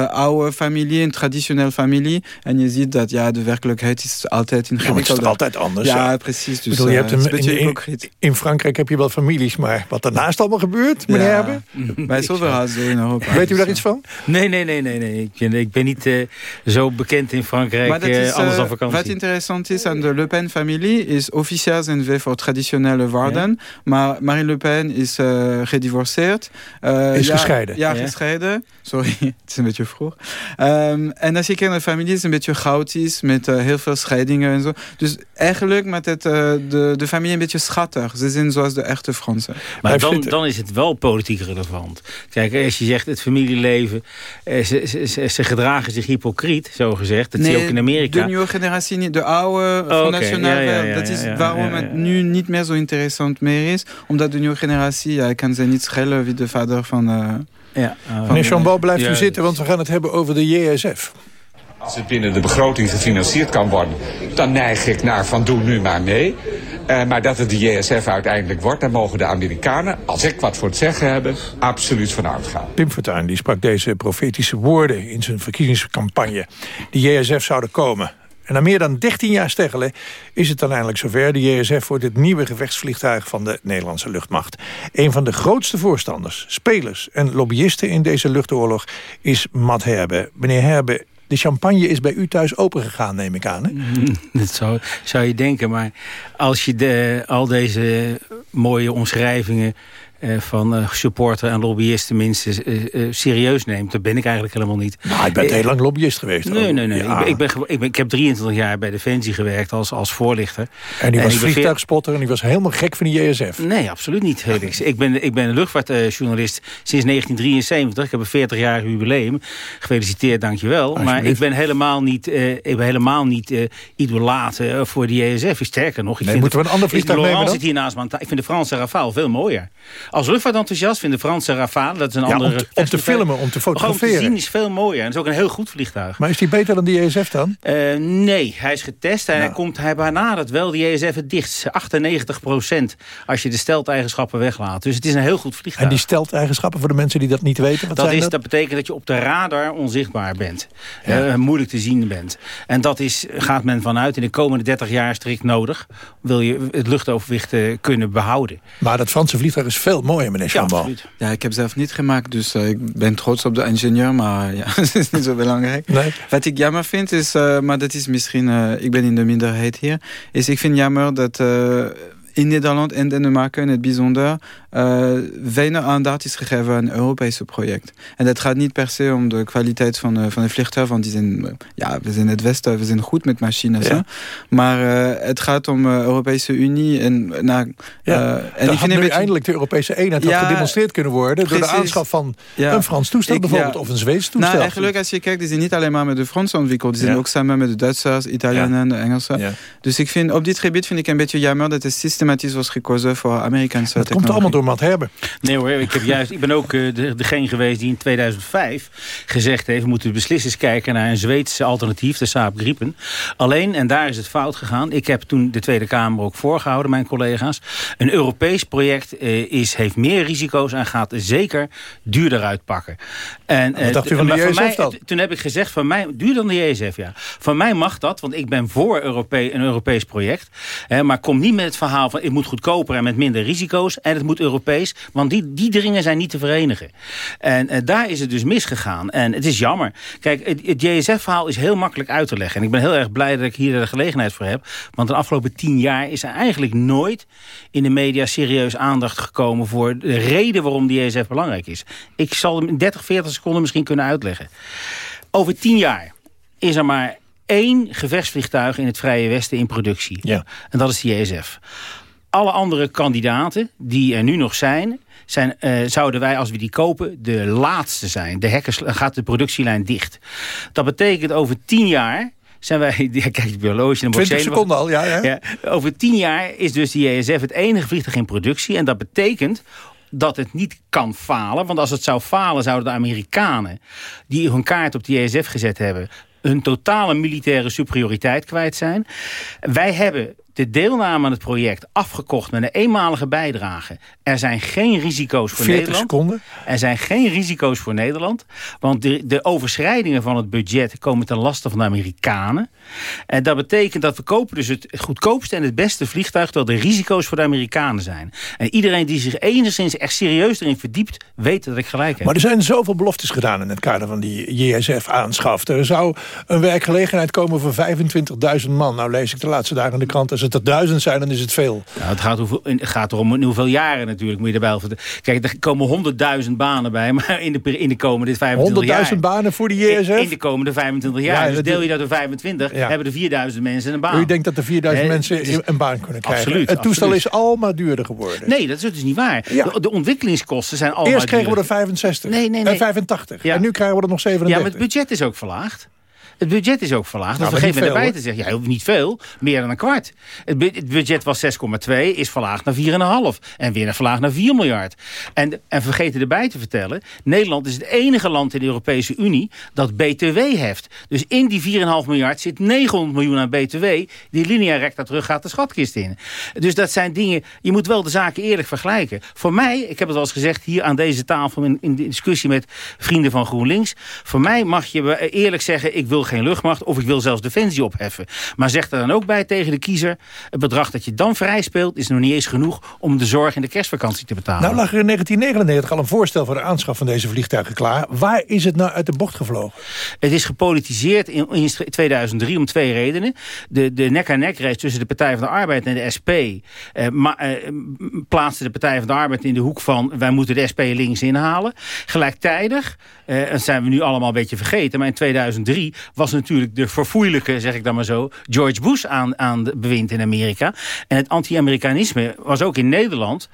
Speaker 13: oude familie, een traditionele familie. En je ziet dat ja, de werkelijkheid is altijd
Speaker 2: Ja, maar het is altijd anders?
Speaker 13: Ja,
Speaker 2: hè?
Speaker 13: precies. Dus,
Speaker 2: bedoel, je hebt een,
Speaker 13: een beetje
Speaker 2: in, in,
Speaker 13: hypocriet.
Speaker 2: in Frankrijk heb je wel families, maar wat daarnaast allemaal gebeurt, meneer
Speaker 13: Ja.
Speaker 2: Herbe?
Speaker 13: Bij [LAUGHS] is overal zo in Europa.
Speaker 2: Weet u
Speaker 13: Dus,
Speaker 2: daar
Speaker 13: uh,
Speaker 2: iets van?
Speaker 12: Nee, nee, nee, nee. nee. Ik, ben, ik ben niet eh, zo bekend in Frankrijk,
Speaker 13: Maar dat
Speaker 12: eh,
Speaker 13: is,
Speaker 12: alles
Speaker 13: eh,
Speaker 12: aan vakantie.
Speaker 13: wat interessant is aan de Le Pen-familie is officieel zijn we voor traditionele waarden. Maar Marine Le Pen is uh, gedivorceerd. Uh,
Speaker 2: Is
Speaker 13: ja,
Speaker 2: gescheiden.
Speaker 13: Ja,
Speaker 2: Ja.
Speaker 13: gescheiden. Sorry, [LAUGHS] het is een beetje vroeg. Um, en als je kijkt naar de familie is het een beetje chaotisch met uh, heel veel scheidingen en zo. Dus eigenlijk met het, uh, de, de familie een beetje schattig. Ze zijn zoals de echte Fransen.
Speaker 12: Maar dan, dan is het wel politiek relevant. Kijk, als je zegt het familieleven, eh, ze, ze, ze, ze gedragen zich hypocriet, zo gezegd. Dat zie je ook in Amerika.
Speaker 13: de nieuwe generatie niet. De oude
Speaker 12: Oh,
Speaker 13: van
Speaker 12: Ja, ja, ja,
Speaker 13: Dat is
Speaker 12: ja, ja,
Speaker 13: waarom
Speaker 12: ja, ja.
Speaker 13: het nu niet meer zo interessant meer is. Omdat de nieuwe generatie, ja, kan ze niet schelen wie de vader van... Uh,
Speaker 12: ja,
Speaker 2: Meneer Chambal, blijft
Speaker 17: Ja,
Speaker 2: u zitten, want we gaan het hebben over de JSF.
Speaker 17: Als het binnen de begroting gefinancierd kan worden, dan neig ik naar van doe nu maar mee. Uh, maar dat het de JSF uiteindelijk wordt, daar mogen de Amerikanen, als ik wat voor het zeggen hebben, absoluut van uitgaan.
Speaker 2: Pim Fortuyn die sprak deze profetische woorden in zijn verkiezingscampagne. De JSF zouden komen. En na meer dan 13 jaar steggelen is het dan eindelijk zover. De JSF wordt het nieuwe gevechtsvliegtuig van de Nederlandse luchtmacht. Een van de grootste voorstanders, spelers en lobbyisten in deze luchtoorlog is Matt Herbe. Meneer Herbe, de champagne is bij u thuis opengegaan, neem ik aan. Hè?
Speaker 12: Dat zou, zou je denken, maar als je de, al deze mooie omschrijvingen... Uh, van uh, supporter en lobbyisten minstens uh, serieus neemt. Dat ben ik eigenlijk helemaal niet.
Speaker 2: Nou, ik ben heel lang lobbyist geweest.
Speaker 12: Nee, nee, nee. Ja. Ik, ben, ik, ben, ik, ben, ik, heb 23 jaar bij Defensie gewerkt als, als voorlichter.
Speaker 2: En die was
Speaker 12: en
Speaker 2: vliegtuigspotter en die was helemaal gek van die JSF.
Speaker 12: Nee, absoluut niet, ik, ben, ik ben een luchtvaartjournalist sinds 1973. Ik heb een 40 jaar jubileum. Gefeliciteerd, dankjewel. Maar ik ben helemaal niet, ik ben helemaal niet idolaat voor de JSF. Sterker nog, ik
Speaker 2: nee,
Speaker 12: vind
Speaker 2: moeten we een ander vliegtuig nemen dan?
Speaker 12: zit hier naast me Ik vind de Franse Rafale veel mooier. Als luchtvaartenthousiast vind de Franse Rafale, dat is een
Speaker 2: ja,
Speaker 12: andere...
Speaker 2: Om te, om te filmen, om te fotograferen.
Speaker 12: Om te zien is veel mooier. En dat is ook een heel goed vliegtuig.
Speaker 2: Maar is die beter dan die JSF dan?
Speaker 12: Uh, nee, hij is getest en
Speaker 2: Nou.
Speaker 12: hij, komt, hij benadert wel de JSF het dichtst. 98 procent als je de stelteigenschappen weglaat. Dus het is een heel goed vliegtuig.
Speaker 2: En die stelteigenschappen voor de mensen die dat niet weten? Wat
Speaker 12: dat,
Speaker 2: zijn
Speaker 12: is,
Speaker 2: dat?
Speaker 12: dat betekent dat je op de radar onzichtbaar bent. Ja. Uh, moeilijk te zien bent. En dat is, gaat men vanuit in de komende 30 jaar strikt nodig. Wil je het luchtoverwicht uh, kunnen behouden.
Speaker 2: Maar dat Franse vliegtuig is veel mooier, meneer Chambal.
Speaker 12: Ja,
Speaker 13: ja, ik heb zelf niet gemaakt, dus uh, ik ben trots op de ingenieur, maar ja, [LAUGHS] het is niet zo belangrijk.
Speaker 2: Nee.
Speaker 13: Wat ik jammer vind is, uh, maar dat is misschien, uh, ik ben in de minderheid hier, is ik vind jammer dat in Nederland en Denemarken in het bijzonder uh, weinig aandacht is gegeven aan Europese project. En dat gaat niet per se om de kwaliteit van, uh, van de vliegtuig, want die zijn, uh, ja, we zijn het Westen, we zijn goed met machines. Ja. Maar het gaat om de Europese Unie en nou,
Speaker 2: ja. en
Speaker 13: ik
Speaker 2: vind nu beetje... eindelijk de Europese eenheid ja, gedemonstreerd kunnen worden
Speaker 13: precies.
Speaker 2: door de aanschaf van ja. een Frans toestel bijvoorbeeld of een Zweeds toestel.
Speaker 13: Nou, eigenlijk als je kijkt, die zijn niet alleen maar met de Fransen ontwikkeld, die zijn ook samen met de Duitsers, Italianen, de Engelsen. Dus ik vind op dit gebied vind ik een beetje jammer dat het systematisch was gekozen voor Amerikaanse
Speaker 2: Dat komt allemaal door Matt Herben.
Speaker 12: Nee hoor, ik, heb juist, ik ben ook uh, de, degene geweest die in 2005 gezegd heeft... we moeten beslissers kijken naar een Zweedse alternatief, de Saab Gripen. Alleen, en daar is het fout gegaan... ik heb toen de Tweede Kamer ook voorgehouden, mijn collega's... een Europees project uh, is, heeft meer risico's en gaat zeker duurder uitpakken. En,
Speaker 2: uh, dacht u van de JSF
Speaker 12: mij,
Speaker 2: dan?
Speaker 12: Toen heb ik gezegd, van mij, duurder dan de JSF, ja. Van mij mag dat, want ik ben voor Europe een Europees project. Hè, maar kom niet met het verhaal van... het moet goedkoper en met minder risico's... en het moet Europees, want die, die dingen zijn niet te verenigen. En uh, daar is het dus misgegaan. En het is jammer. Kijk, het, het JSF-verhaal is heel makkelijk uit te leggen. En ik ben heel erg blij dat ik hier de gelegenheid voor heb. Want de afgelopen tien jaar is er eigenlijk nooit in de media serieus aandacht gekomen... voor de reden waarom die JSF belangrijk is. Ik zal hem in 30, 40 seconden misschien kunnen uitleggen. Over tien jaar is er maar één gevechtsvliegtuig in het Vrije Westen in productie.
Speaker 2: Ja.
Speaker 12: En dat is de JSF. Alle andere kandidaten die er nu nog zijn... Zijn, uh, zouden wij, als we die kopen, de laatste zijn. De hekken gaat de productielijn dicht. Dat betekent over tien jaar zijn wij... [LAUGHS] Ja, kijk, de biologische...
Speaker 2: 20 seconden al, ja, ja.
Speaker 12: ja. Over tien jaar is dus de JSF het enige vliegtuig in productie. En dat betekent dat het niet kan falen. Want als het zou falen, zouden de Amerikanen... die hun kaart op de JSF gezet hebben hun totale militaire superioriteit kwijt zijn. Wij hebben de deelname aan het project afgekocht met een eenmalige bijdrage. Er zijn geen risico's voor
Speaker 2: 40
Speaker 12: Nederland.
Speaker 2: seconden.
Speaker 12: Er zijn geen risico's voor Nederland. Want de, de overschrijdingen van het budget komen ten laste van de Amerikanen. En dat betekent dat we kopen dus het goedkoopste en het beste vliegtuig... terwijl de risico's voor de Amerikanen zijn. En iedereen die zich enigszins echt serieus erin verdiept... weet dat ik gelijk heb.
Speaker 2: Maar er zijn zoveel beloftes gedaan in het kader van die JSF-aanschaf. Er zou een werkgelegenheid komen van 25.000 man. Nou lees ik de laatste dagen in de krant. Als het er duizend zijn, dan is het veel.
Speaker 12: Nou, het, gaat hoeveel, het gaat erom in hoeveel jaren natuurlijk moet je erbij. Kijk, er komen 100.000 banen bij, [LAUGHS] maar in de, in de komende 25 jaar.
Speaker 2: 100.000 banen voor de JSF?
Speaker 12: In, in, de komende 25 jaar.
Speaker 2: Ja,
Speaker 12: dus deel je dat door 25,
Speaker 2: Ja.
Speaker 12: hebben er 4000 mensen een baan.
Speaker 2: U denkt dat er 4000
Speaker 12: Hè,
Speaker 2: mensen een baan kunnen krijgen.
Speaker 12: Absoluut,
Speaker 2: het toestel
Speaker 12: absoluut.
Speaker 2: is allemaal duurder geworden.
Speaker 12: Nee, dat is dus niet waar. De, de ontwikkelingskosten zijn allemaal
Speaker 2: Eerst kregen we er 65
Speaker 12: Nee, nee,
Speaker 2: en
Speaker 12: nee.
Speaker 2: 85.
Speaker 12: Ja.
Speaker 2: En nu krijgen we er nog
Speaker 12: Ja,
Speaker 2: 37.
Speaker 12: maar het budget is ook verlaagd. Het budget is ook verlaagd.
Speaker 2: Nou,
Speaker 12: dat
Speaker 2: maar
Speaker 12: vergeet men
Speaker 2: veel,
Speaker 12: erbij te zeggen. Ja, niet veel. Meer dan een kwart. Het, bu- het budget was 6,2. Is verlaagd naar 4,5. En weer verlaagd naar 4 miljard. En, en vergeten erbij te vertellen. Nederland is het enige land in de Europese Unie dat BTW heft. Dus in die 4,5 miljard zit 900 miljoen aan BTW. Die linea recta terug gaat de schatkist in. Dus dat zijn dingen... Je moet wel de zaken eerlijk vergelijken. Voor mij, ik heb het al eens gezegd hier aan deze tafel... in, in de discussie met vrienden van GroenLinks. Voor mij mag je eerlijk zeggen... ik wil geen luchtmacht of ik wil zelfs defensie opheffen. Maar zeg er dan ook bij tegen de kiezer... het bedrag dat je dan vrij speelt... is nog niet eens genoeg om de zorg in de kerstvakantie te betalen.
Speaker 2: Nou lag er in 1999 al een voorstel voor de aanschaf van deze vliegtuigen klaar. Waar is het nou uit de bocht gevlogen?
Speaker 12: Het is gepolitiseerd in, in 2003 om twee redenen. De, de nek-aan-nek race tussen de Partij van de Arbeid en de SP... Eh, ma, eh, plaatste de Partij van de Arbeid in de hoek van... wij moeten de SP links inhalen. Gelijktijdig, eh, dat zijn we nu allemaal een beetje vergeten... maar in 2003 was natuurlijk de verfoeilijke, zeg ik dan maar zo... George Bush aan, aan de bewind in Amerika. En het anti-Amerikanisme was ook in Nederland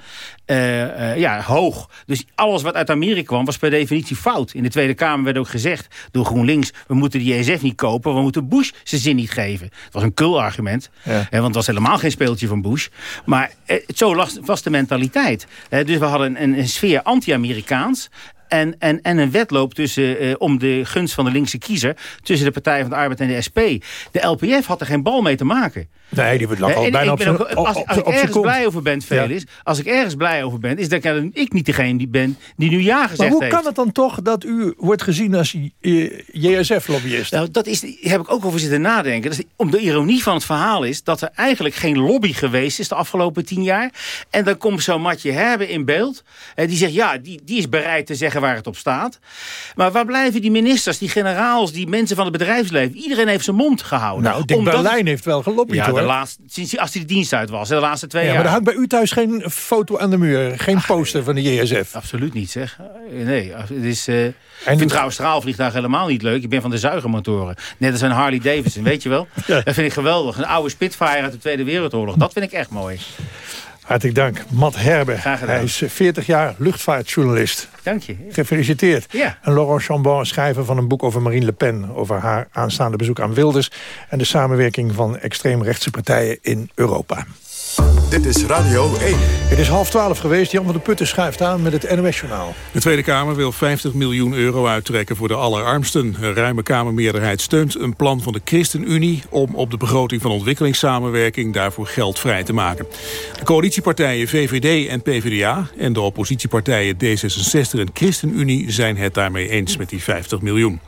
Speaker 12: eh, eh, ja, hoog. Dus alles wat uit Amerika kwam was per definitie fout. In de Tweede Kamer werd ook gezegd door GroenLinks... we moeten die JSF niet kopen, we moeten Bush zijn zin niet geven. Het was een kul argument,
Speaker 2: Ja.
Speaker 12: hè, want het was helemaal geen speeltje van Bush. Maar eh, zo las- was de mentaliteit. Dus we hadden een, een sfeer anti-Amerikaans... En, en, en een wedloop tussen, eh, om de gunst van de linkse kiezer... tussen de Partij van de Arbeid en de SP. De LPF had er geen bal mee te maken.
Speaker 2: Nee, die lag
Speaker 12: Eh,
Speaker 2: al bijna
Speaker 12: ik
Speaker 2: op zijn
Speaker 12: ook- als,
Speaker 2: op-
Speaker 12: als ik ergens
Speaker 2: kont.
Speaker 12: blij over ben, Felix... als ik ergens blij over ben... is dat ik, ik niet degene die ben die nu ja gezegd
Speaker 2: Maar hoe
Speaker 12: heeft.
Speaker 2: kan het dan toch dat u wordt gezien als eh, JSF-lobbyist?
Speaker 12: Nou, dat is, daar heb ik ook over zitten nadenken. Dat is, om de ironie van het verhaal is dat er eigenlijk geen lobby geweest is de afgelopen tien jaar. En dan komt zo'n Matje Herbe in beeld. En die zegt, ja, die, die is bereid te zeggen waar het op staat. Maar waar blijven die ministers, die generaals, die mensen van het bedrijfsleven? Iedereen heeft zijn mond gehouden.
Speaker 2: Nou, Dick
Speaker 12: Omdat-
Speaker 2: Berlijn heeft wel gelobbyd
Speaker 12: Ja,
Speaker 2: hoor.
Speaker 12: De laatste, sinds als hij de dienst uit was, de laatste twee
Speaker 2: ja,
Speaker 12: jaar.
Speaker 2: maar er hangt bij u thuis geen foto aan de muur. Geen poster van de JSF.
Speaker 12: Absoluut niet, zeg. Eh, Nee, het is... eh, ik vind trouwens straalvliegtuigen helemaal niet leuk. Ik ben van de zuigermotoren. Net als een Harley Davidson, weet je wel? [LAUGHS] Dat vind ik geweldig. Een oude Spitfire uit de Tweede Wereldoorlog. Dat vind ik echt mooi.
Speaker 2: Hartelijk dank, Matt Herbe.
Speaker 12: Graag gedaan.
Speaker 2: Hij is eh, 40 jaar luchtvaartjournalist.
Speaker 12: Dank je.
Speaker 2: Gefeliciteerd.
Speaker 12: Ja.
Speaker 2: En Laurent Chambon, schrijver van een boek over Marine Le Pen... over haar aanstaande bezoek aan Wilders... en de samenwerking van extreemrechtse partijen in Europa.
Speaker 1: Dit is Radio 1.
Speaker 2: Het is half twaalf geweest. Jan van der Putten schuift aan met het NOS-journaal.
Speaker 3: De Tweede Kamer wil 50 miljoen euro uittrekken voor de allerarmsten. Een ruime Kamermeerderheid steunt een plan van de ChristenUnie... om op de begroting van ontwikkelingssamenwerking daarvoor geld vrij te maken. De coalitiepartijen VVD en PvdA en de oppositiepartijen D66 en ChristenUnie... zijn het daarmee eens met die 50 miljoen.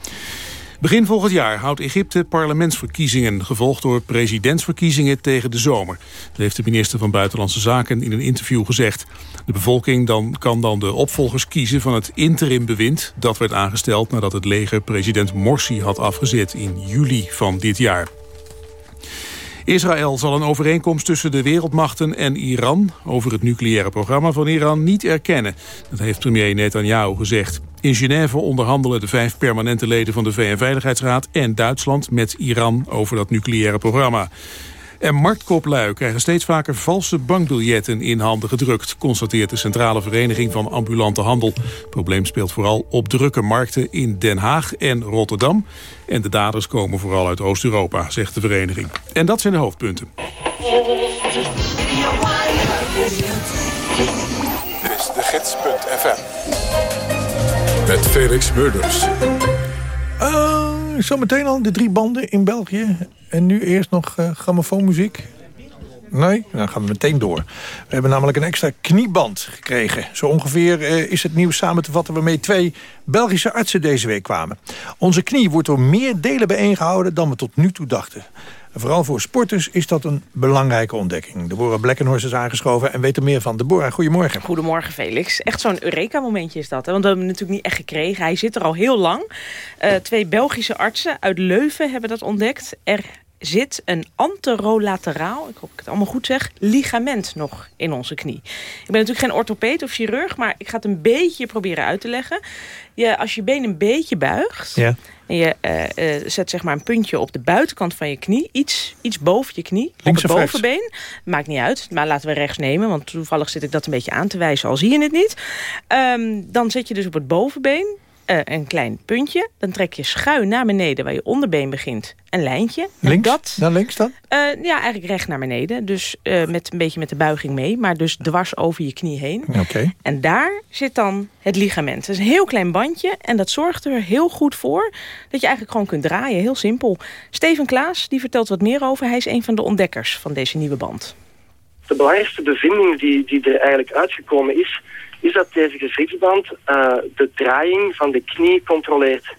Speaker 3: Begin volgend jaar houdt Egypte parlementsverkiezingen... gevolgd door presidentsverkiezingen tegen de zomer. Dat heeft de minister van Buitenlandse Zaken in een interview gezegd. De bevolking dan, kan dan de opvolgers kiezen van het interimbewind... dat werd aangesteld nadat het leger president Morsi had afgezet in juli van dit jaar. Israël zal een overeenkomst tussen de wereldmachten en Iran... over het nucleaire programma van Iran niet erkennen. Dat heeft premier Netanyahu gezegd. In Genève onderhandelen de vijf permanente leden van de VN-veiligheidsraad... en Duitsland met Iran over dat nucleaire programma. En marktkoplui krijgen steeds vaker valse bankbiljetten in handen gedrukt... constateert de Centrale Vereniging van Ambulante Handel. Het probleem speelt vooral op drukke markten in Den Haag en Rotterdam. En de daders komen vooral uit Oost-Europa, zegt de vereniging. En dat zijn de hoofdpunten.
Speaker 1: Dit is de gids.fm. Met Felix Murders.
Speaker 2: Uh, zometeen al de drie banden in België. En nu eerst nog uh, grammofoonmuziek. Nee? Dan gaan we meteen door. We hebben namelijk een extra knieband gekregen. Zo ongeveer uh, is het nieuws samen te vatten... waarmee twee Belgische artsen deze week kwamen. Onze knie wordt door meer delen bijeengehouden... dan we tot nu toe dachten. Vooral voor sporters is dat een belangrijke ontdekking. Deborah Blekkenhorst is aangeschoven en weet er meer van. Deborah, goedemorgen.
Speaker 18: Goedemorgen Felix. Echt zo'n Eureka-momentje is dat. Hè? Want we hebben hem natuurlijk niet echt gekregen. Hij zit er al heel lang. Uh, twee Belgische artsen uit Leuven hebben dat ontdekt. Er zit een anterolateraal, ik hoop ik het allemaal goed zeg, ligament nog in onze knie. Ik ben natuurlijk geen orthopeed of chirurg, maar ik ga het een beetje proberen uit te leggen. Je, als je been een beetje buigt
Speaker 2: ja.
Speaker 18: en je uh, uh, zet zeg maar een puntje op de buitenkant van je knie, iets, iets boven je knie,
Speaker 2: Links
Speaker 18: op het bovenbeen. Maakt niet uit, maar laten we rechts nemen, want toevallig zit ik dat een beetje aan te wijzen, al zie je het niet. Um, dan zet je dus op het bovenbeen uh, een klein puntje. Dan trek je schuin naar beneden waar je onderbeen begint. Een lijntje.
Speaker 2: Links?
Speaker 18: Dat,
Speaker 2: naar links dan?
Speaker 18: Uh, ja, eigenlijk recht naar beneden. Dus uh, met een beetje met de buiging mee. Maar dus dwars over je knie heen.
Speaker 2: Oké. Okay.
Speaker 18: En daar zit dan het ligament. Dat is een heel klein bandje. En dat zorgt er heel goed voor dat je eigenlijk gewoon kunt draaien. Heel simpel. Steven Klaas die vertelt wat meer over. Hij is een van de ontdekkers van deze nieuwe band.
Speaker 19: De belangrijkste bevinding die, die er eigenlijk uitgekomen is is dat deze gewrichtsband uh, de draaiing van de knie controleert.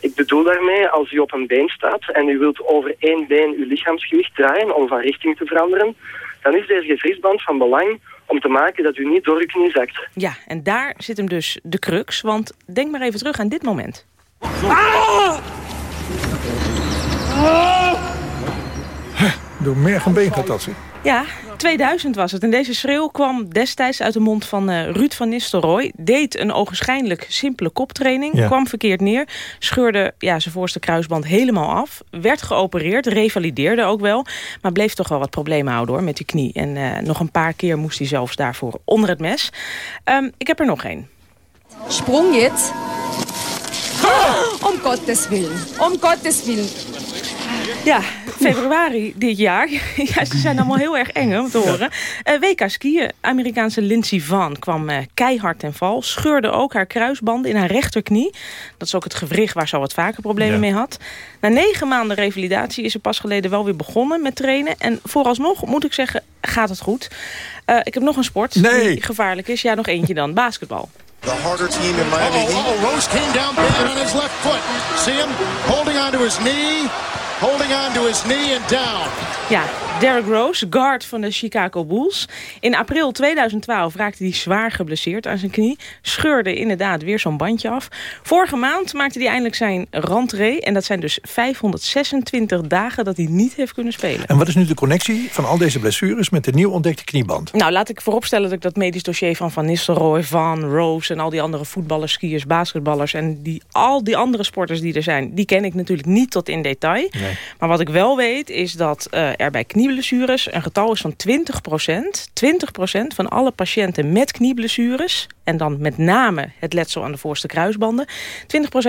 Speaker 19: Ik bedoel daarmee, als u op een been staat en u wilt over één been uw lichaamsgewicht draaien om van richting te veranderen, dan is deze gewrichtsband van belang om te maken dat u niet door uw knie zakt.
Speaker 18: Ja, en daar zit hem dus de crux, want denk maar even terug aan dit moment.
Speaker 2: Ah! Door merg en been gaat dat, zeg.
Speaker 18: Ja, 2000 was het. En deze schreeuw kwam destijds uit de mond van uh, Ruud van Nistelrooy. Deed een ogenschijnlijk simpele koptraining.
Speaker 2: Ja.
Speaker 18: Kwam verkeerd neer. Scheurde ja, zijn voorste kruisband helemaal af. Werd geopereerd. Revalideerde ook wel. Maar bleef toch wel wat problemen houden hoor, met die knie. En uh, nog een paar keer moest hij zelfs daarvoor onder het mes. Um, ik heb er nog één.
Speaker 20: Sprung jetzt. Um [GASPS] Gottes Willen. Um Gottes Willen.
Speaker 18: Ja, februari dit jaar. [LAUGHS] ja, ze [LAUGHS] zijn allemaal heel erg eng om te horen. Uh, WK skiën. Amerikaanse Lindsey Van kwam uh, keihard ten val. Scheurde ook haar kruisbanden in haar rechterknie. Dat is ook het gewricht waar ze al wat vaker problemen
Speaker 2: Ja.
Speaker 18: mee had. Na negen maanden revalidatie is ze pas geleden wel weer begonnen met trainen. En vooralsnog, moet ik zeggen, gaat het goed. Uh, ik heb nog een sport
Speaker 2: Nee.
Speaker 18: die gevaarlijk is. Ja, nog eentje dan. Basketbal.
Speaker 21: The harder team in Miami. Oh, Rose came down bad on his left foot. See him holding on to his knee, holding on to his knee and down.
Speaker 18: Ja, Derrick Rose, guard van de Chicago Bulls. In april 2012 raakte hij zwaar geblesseerd aan zijn knie. Scheurde inderdaad weer zo'n bandje af. Vorige maand maakte hij eindelijk zijn rentree. En dat zijn dus 526 dagen dat hij niet heeft kunnen spelen.
Speaker 2: En wat is nu de connectie van al deze blessures met de nieuw ontdekte knieband?
Speaker 18: Nou, laat ik vooropstellen dat ik dat medisch dossier van Van Nistelrooy, Van, Rose... en al die andere voetballers, skiers, basketballers... en die, al die andere sporters die er zijn... die ken ik natuurlijk niet tot in detail.
Speaker 2: Nee.
Speaker 18: Maar wat ik wel weet is dat uh, er bij knieblessures... een getal is van 20% 20% van alle patiënten met knieblessures... en dan met name het letsel aan de voorste kruisbanden... 20%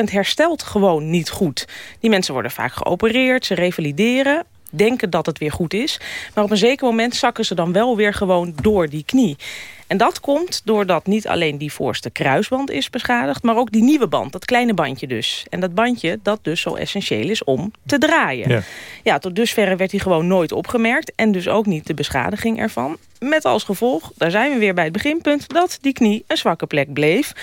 Speaker 18: herstelt gewoon niet goed. Die mensen worden vaak geopereerd, ze revalideren denken dat het weer goed is. Maar op een zeker moment zakken ze dan wel weer gewoon door die knie. En dat komt doordat niet alleen die voorste kruisband is beschadigd... maar ook die nieuwe band, dat kleine bandje dus. En dat bandje dat dus zo essentieel is om te draaien.
Speaker 2: Ja.
Speaker 18: Ja, tot dusverre werd hij gewoon nooit opgemerkt... en dus ook niet de beschadiging ervan. Met als gevolg, daar zijn we weer bij het beginpunt... dat die knie een zwakke plek bleef.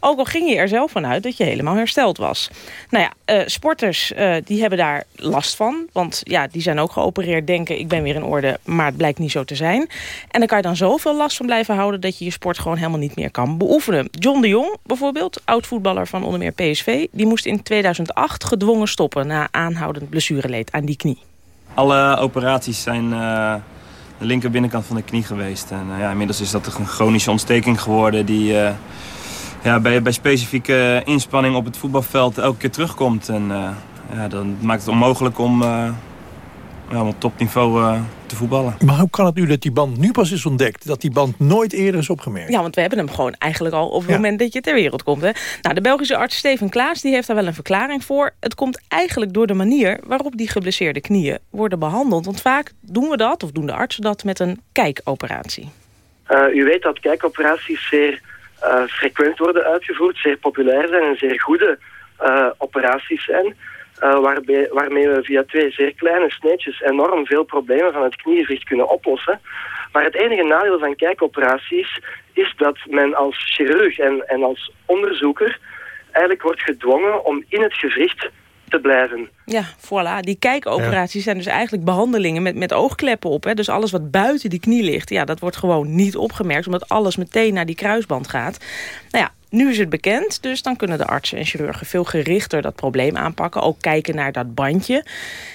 Speaker 18: Ook al ging je er zelf van uit dat je helemaal hersteld was. Nou ja, uh, sporters uh, die hebben daar last van. Want ja, die zijn ook geopereerd, denken ik ben weer in orde... maar het blijkt niet zo te zijn. En dan kan je dan zoveel last van blijven houden... dat je je sport gewoon helemaal niet meer kan beoefenen. John de Jong bijvoorbeeld, oud-voetballer van onder meer PSV... die moest in 2008 gedwongen stoppen... na aanhoudend blessureleed aan die knie.
Speaker 22: Alle operaties zijn uh, de linker binnenkant van de knie geweest. En uh, ja, inmiddels is dat een chronische ontsteking geworden... die uh, ja, bij, bij specifieke inspanning op het voetbalveld elke keer terugkomt. En ja, dan maakt het onmogelijk om, ja, om op topniveau te voetballen.
Speaker 2: Maar hoe kan het nu dat die band nu pas is ontdekt? Dat die band nooit eerder is opgemerkt?
Speaker 18: Ja, want we hebben hem gewoon eigenlijk al op het ja. moment dat je ter wereld komt. Hè? Nou, de Belgische arts Steven Klaas die heeft daar wel een verklaring voor. Het komt eigenlijk door de manier waarop die geblesseerde knieën worden behandeld. Want vaak doen we dat, of doen de artsen dat, met een kijkoperatie.
Speaker 19: Uh, u weet dat kijkoperaties zeer eh, frequent worden uitgevoerd, zeer populair zijn en zeer goede eh, operaties zijn. Eh, waarbij, waarmee we via twee zeer kleine sneetjes enorm veel problemen van het kniegewricht kunnen oplossen. Maar het enige nadeel van kijkoperaties is dat men als chirurg en, en als onderzoeker eigenlijk wordt gedwongen om in het gewricht te blijven.
Speaker 18: Ja, voilà. Die kijkoperaties zijn dus eigenlijk behandelingen met, met oogkleppen op. Hè. Dus alles wat buiten die knie ligt, ja, dat wordt gewoon niet opgemerkt... omdat alles meteen naar die kruisband gaat. Nou ja, nu is het bekend, dus dan kunnen de artsen en chirurgen... veel gerichter dat probleem aanpakken. Ook kijken naar dat bandje.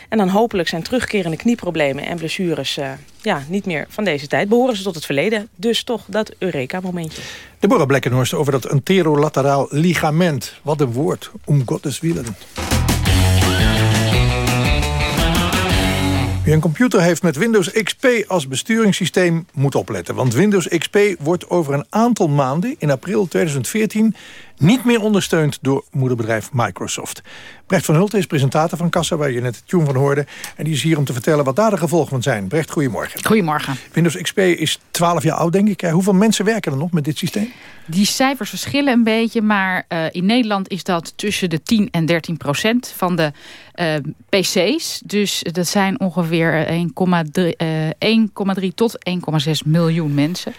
Speaker 18: En dan hopelijk zijn terugkerende knieproblemen en blessures... eh, ja, niet meer van deze tijd. Behoren ze tot het verleden. Dus toch dat Eureka-momentje.
Speaker 2: Deborah Blekkenhorst over dat anterolateraal ligament. Wat een woord, om Gottes willen. Wie een computer heeft met Windows XP als besturingssysteem moet opletten. Want Windows XP wordt over een aantal maanden, in april 2014... niet meer ondersteund door moederbedrijf Microsoft. Brecht van Hulten is presentator van Kassa, waar je net het tune van hoorde. En die is hier om te vertellen wat daar de gevolgen van zijn. Brecht, goedemorgen.
Speaker 23: Goedemorgen.
Speaker 2: Windows XP is 12 jaar oud, denk ik. Eh, Hoeveel mensen werken er nog met dit systeem?
Speaker 23: Die cijfers verschillen een beetje, maar uh, in Nederland is dat tussen de 10 en 13 procent van de uh, PC's. Dus dat zijn ongeveer 1,3 uh, tot 1,6 miljoen mensen.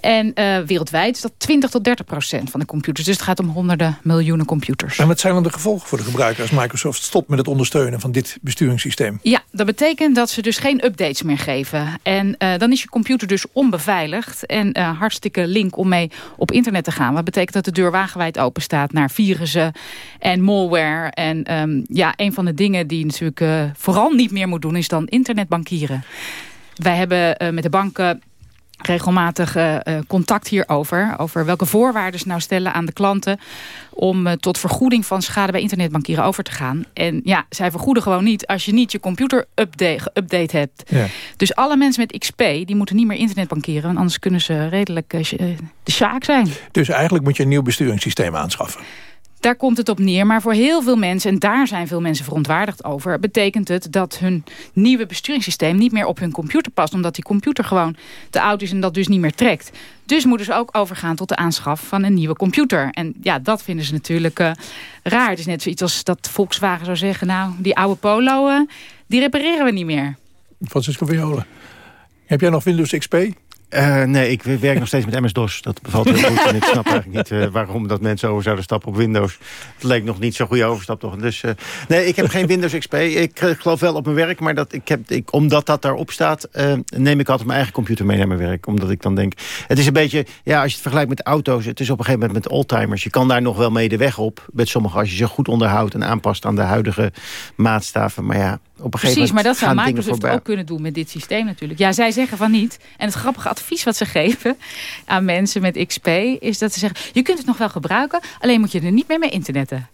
Speaker 23: En wereldwijd is dat 20 tot 30 procent van de computers. Dus het gaat om honderden miljoenen computers.
Speaker 2: En wat zijn dan de gevolgen voor de gebruiker als Microsoft stopt met het ondersteunen van dit besturingssysteem?
Speaker 23: Ja, dat betekent dat ze dus geen updates meer geven. En uh, dan is je computer dus onbeveiligd en uh, hartstikke link om mee op internet te gaan. Wat betekent dat de deur wagenwijd open staat naar virussen en malware. En um, ja, een van de dingen die natuurlijk uh, vooral niet meer moet doen is dan internetbankieren. Wij hebben met de banken regelmatig uh, contact hierover. Over welke voorwaarden ze nou stellen aan de klanten... om uh, tot vergoeding van schade bij internetbankieren over te gaan. En ja, zij vergoeden gewoon niet als je niet je computer update, geüpdate hebt. Ja. Dus alle mensen met XP, die moeten niet meer internetbankieren... want anders kunnen ze redelijk de sjaak zijn.
Speaker 2: Dus eigenlijk moet je een nieuw besturingssysteem aanschaffen.
Speaker 23: Daar komt het op neer. Maar voor heel veel mensen, en daar zijn veel mensen verontwaardigd over... betekent het dat hun nieuwe besturingssysteem niet meer op hun computer past. Omdat die computer gewoon te oud is en dat dus niet meer trekt. Dus moeten ze ook overgaan tot de aanschaf van een nieuwe computer. En ja, dat vinden ze natuurlijk uh, raar. Het is net zoiets als dat Volkswagen zou zeggen... nou, die oude Polo, uh, die repareren we niet meer.
Speaker 2: Francisco Viola, heb jij nog Windows XP?
Speaker 24: Uh, nee, ik werk nog steeds met MS-DOS. Dat bevalt heel goed. En ik snap eigenlijk niet uh, waarom dat mensen over zouden stappen op Windows. Het leek nog niet zo'n goede overstap toch. Dus uh, nee, ik heb geen Windows XP. Ik geloof wel op mijn werk, maar dat ik heb, ik, omdat dat daarop staat... neem ik altijd mijn eigen computer mee naar mijn werk. Omdat ik dan denk... Het is een beetje, ja, als je het vergelijkt met auto's... het is op een gegeven moment met oldtimers. Je kan daar nog wel mee de weg op. Met sommige, als je ze goed onderhoudt en aanpast aan de huidige maatstaven. Maar ja, op een
Speaker 23: Precies, maar dat zou Microsoft ook kunnen doen met dit systeem natuurlijk. Ja, zij zeggen van niet. En het grappige advies wat ze [LAUGHS] geven aan mensen met XP... is dat ze zeggen, je kunt het nog wel gebruiken... alleen moet je er niet meer mee internetten.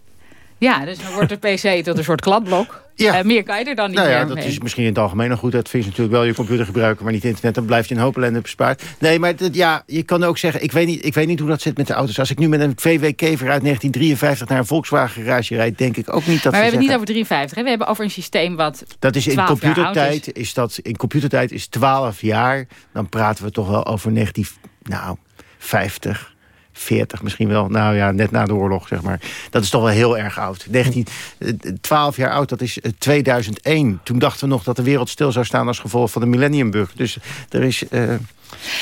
Speaker 23: Ja, dus dan wordt de PC tot een soort kladblok. Ja. Uh, meer kan je er dan niet
Speaker 24: nou ja,
Speaker 23: meer
Speaker 24: dat
Speaker 23: mee.
Speaker 24: is misschien in het algemeen een goed advies. Natuurlijk wel je computer gebruiken, maar niet internet. Dan blijf je een hoop ellende bespaard. Nee, maar dat, ja, je kan ook zeggen... Ik weet, niet, ik weet niet hoe dat zit met de auto's. Als ik nu met een VW Kever uit 1953 naar een Volkswagen garage rijd... denk ik ook niet dat
Speaker 23: Maar we hebben het niet over 53. Hè? We hebben over een systeem wat
Speaker 24: dat is in
Speaker 23: 12 jaar oud
Speaker 24: computertijd
Speaker 23: is.
Speaker 24: is. dat in computertijd is 12 jaar. Dan praten we toch wel over 19, nou, 50, 40 misschien wel. Nou ja, net na de oorlog, zeg maar. Dat is toch wel heel erg oud. 19, eh, 12 jaar oud, dat is eh, 2001. Toen dachten we nog dat de wereld stil zou staan als gevolg van de millenniumbug. Dus er is... eh,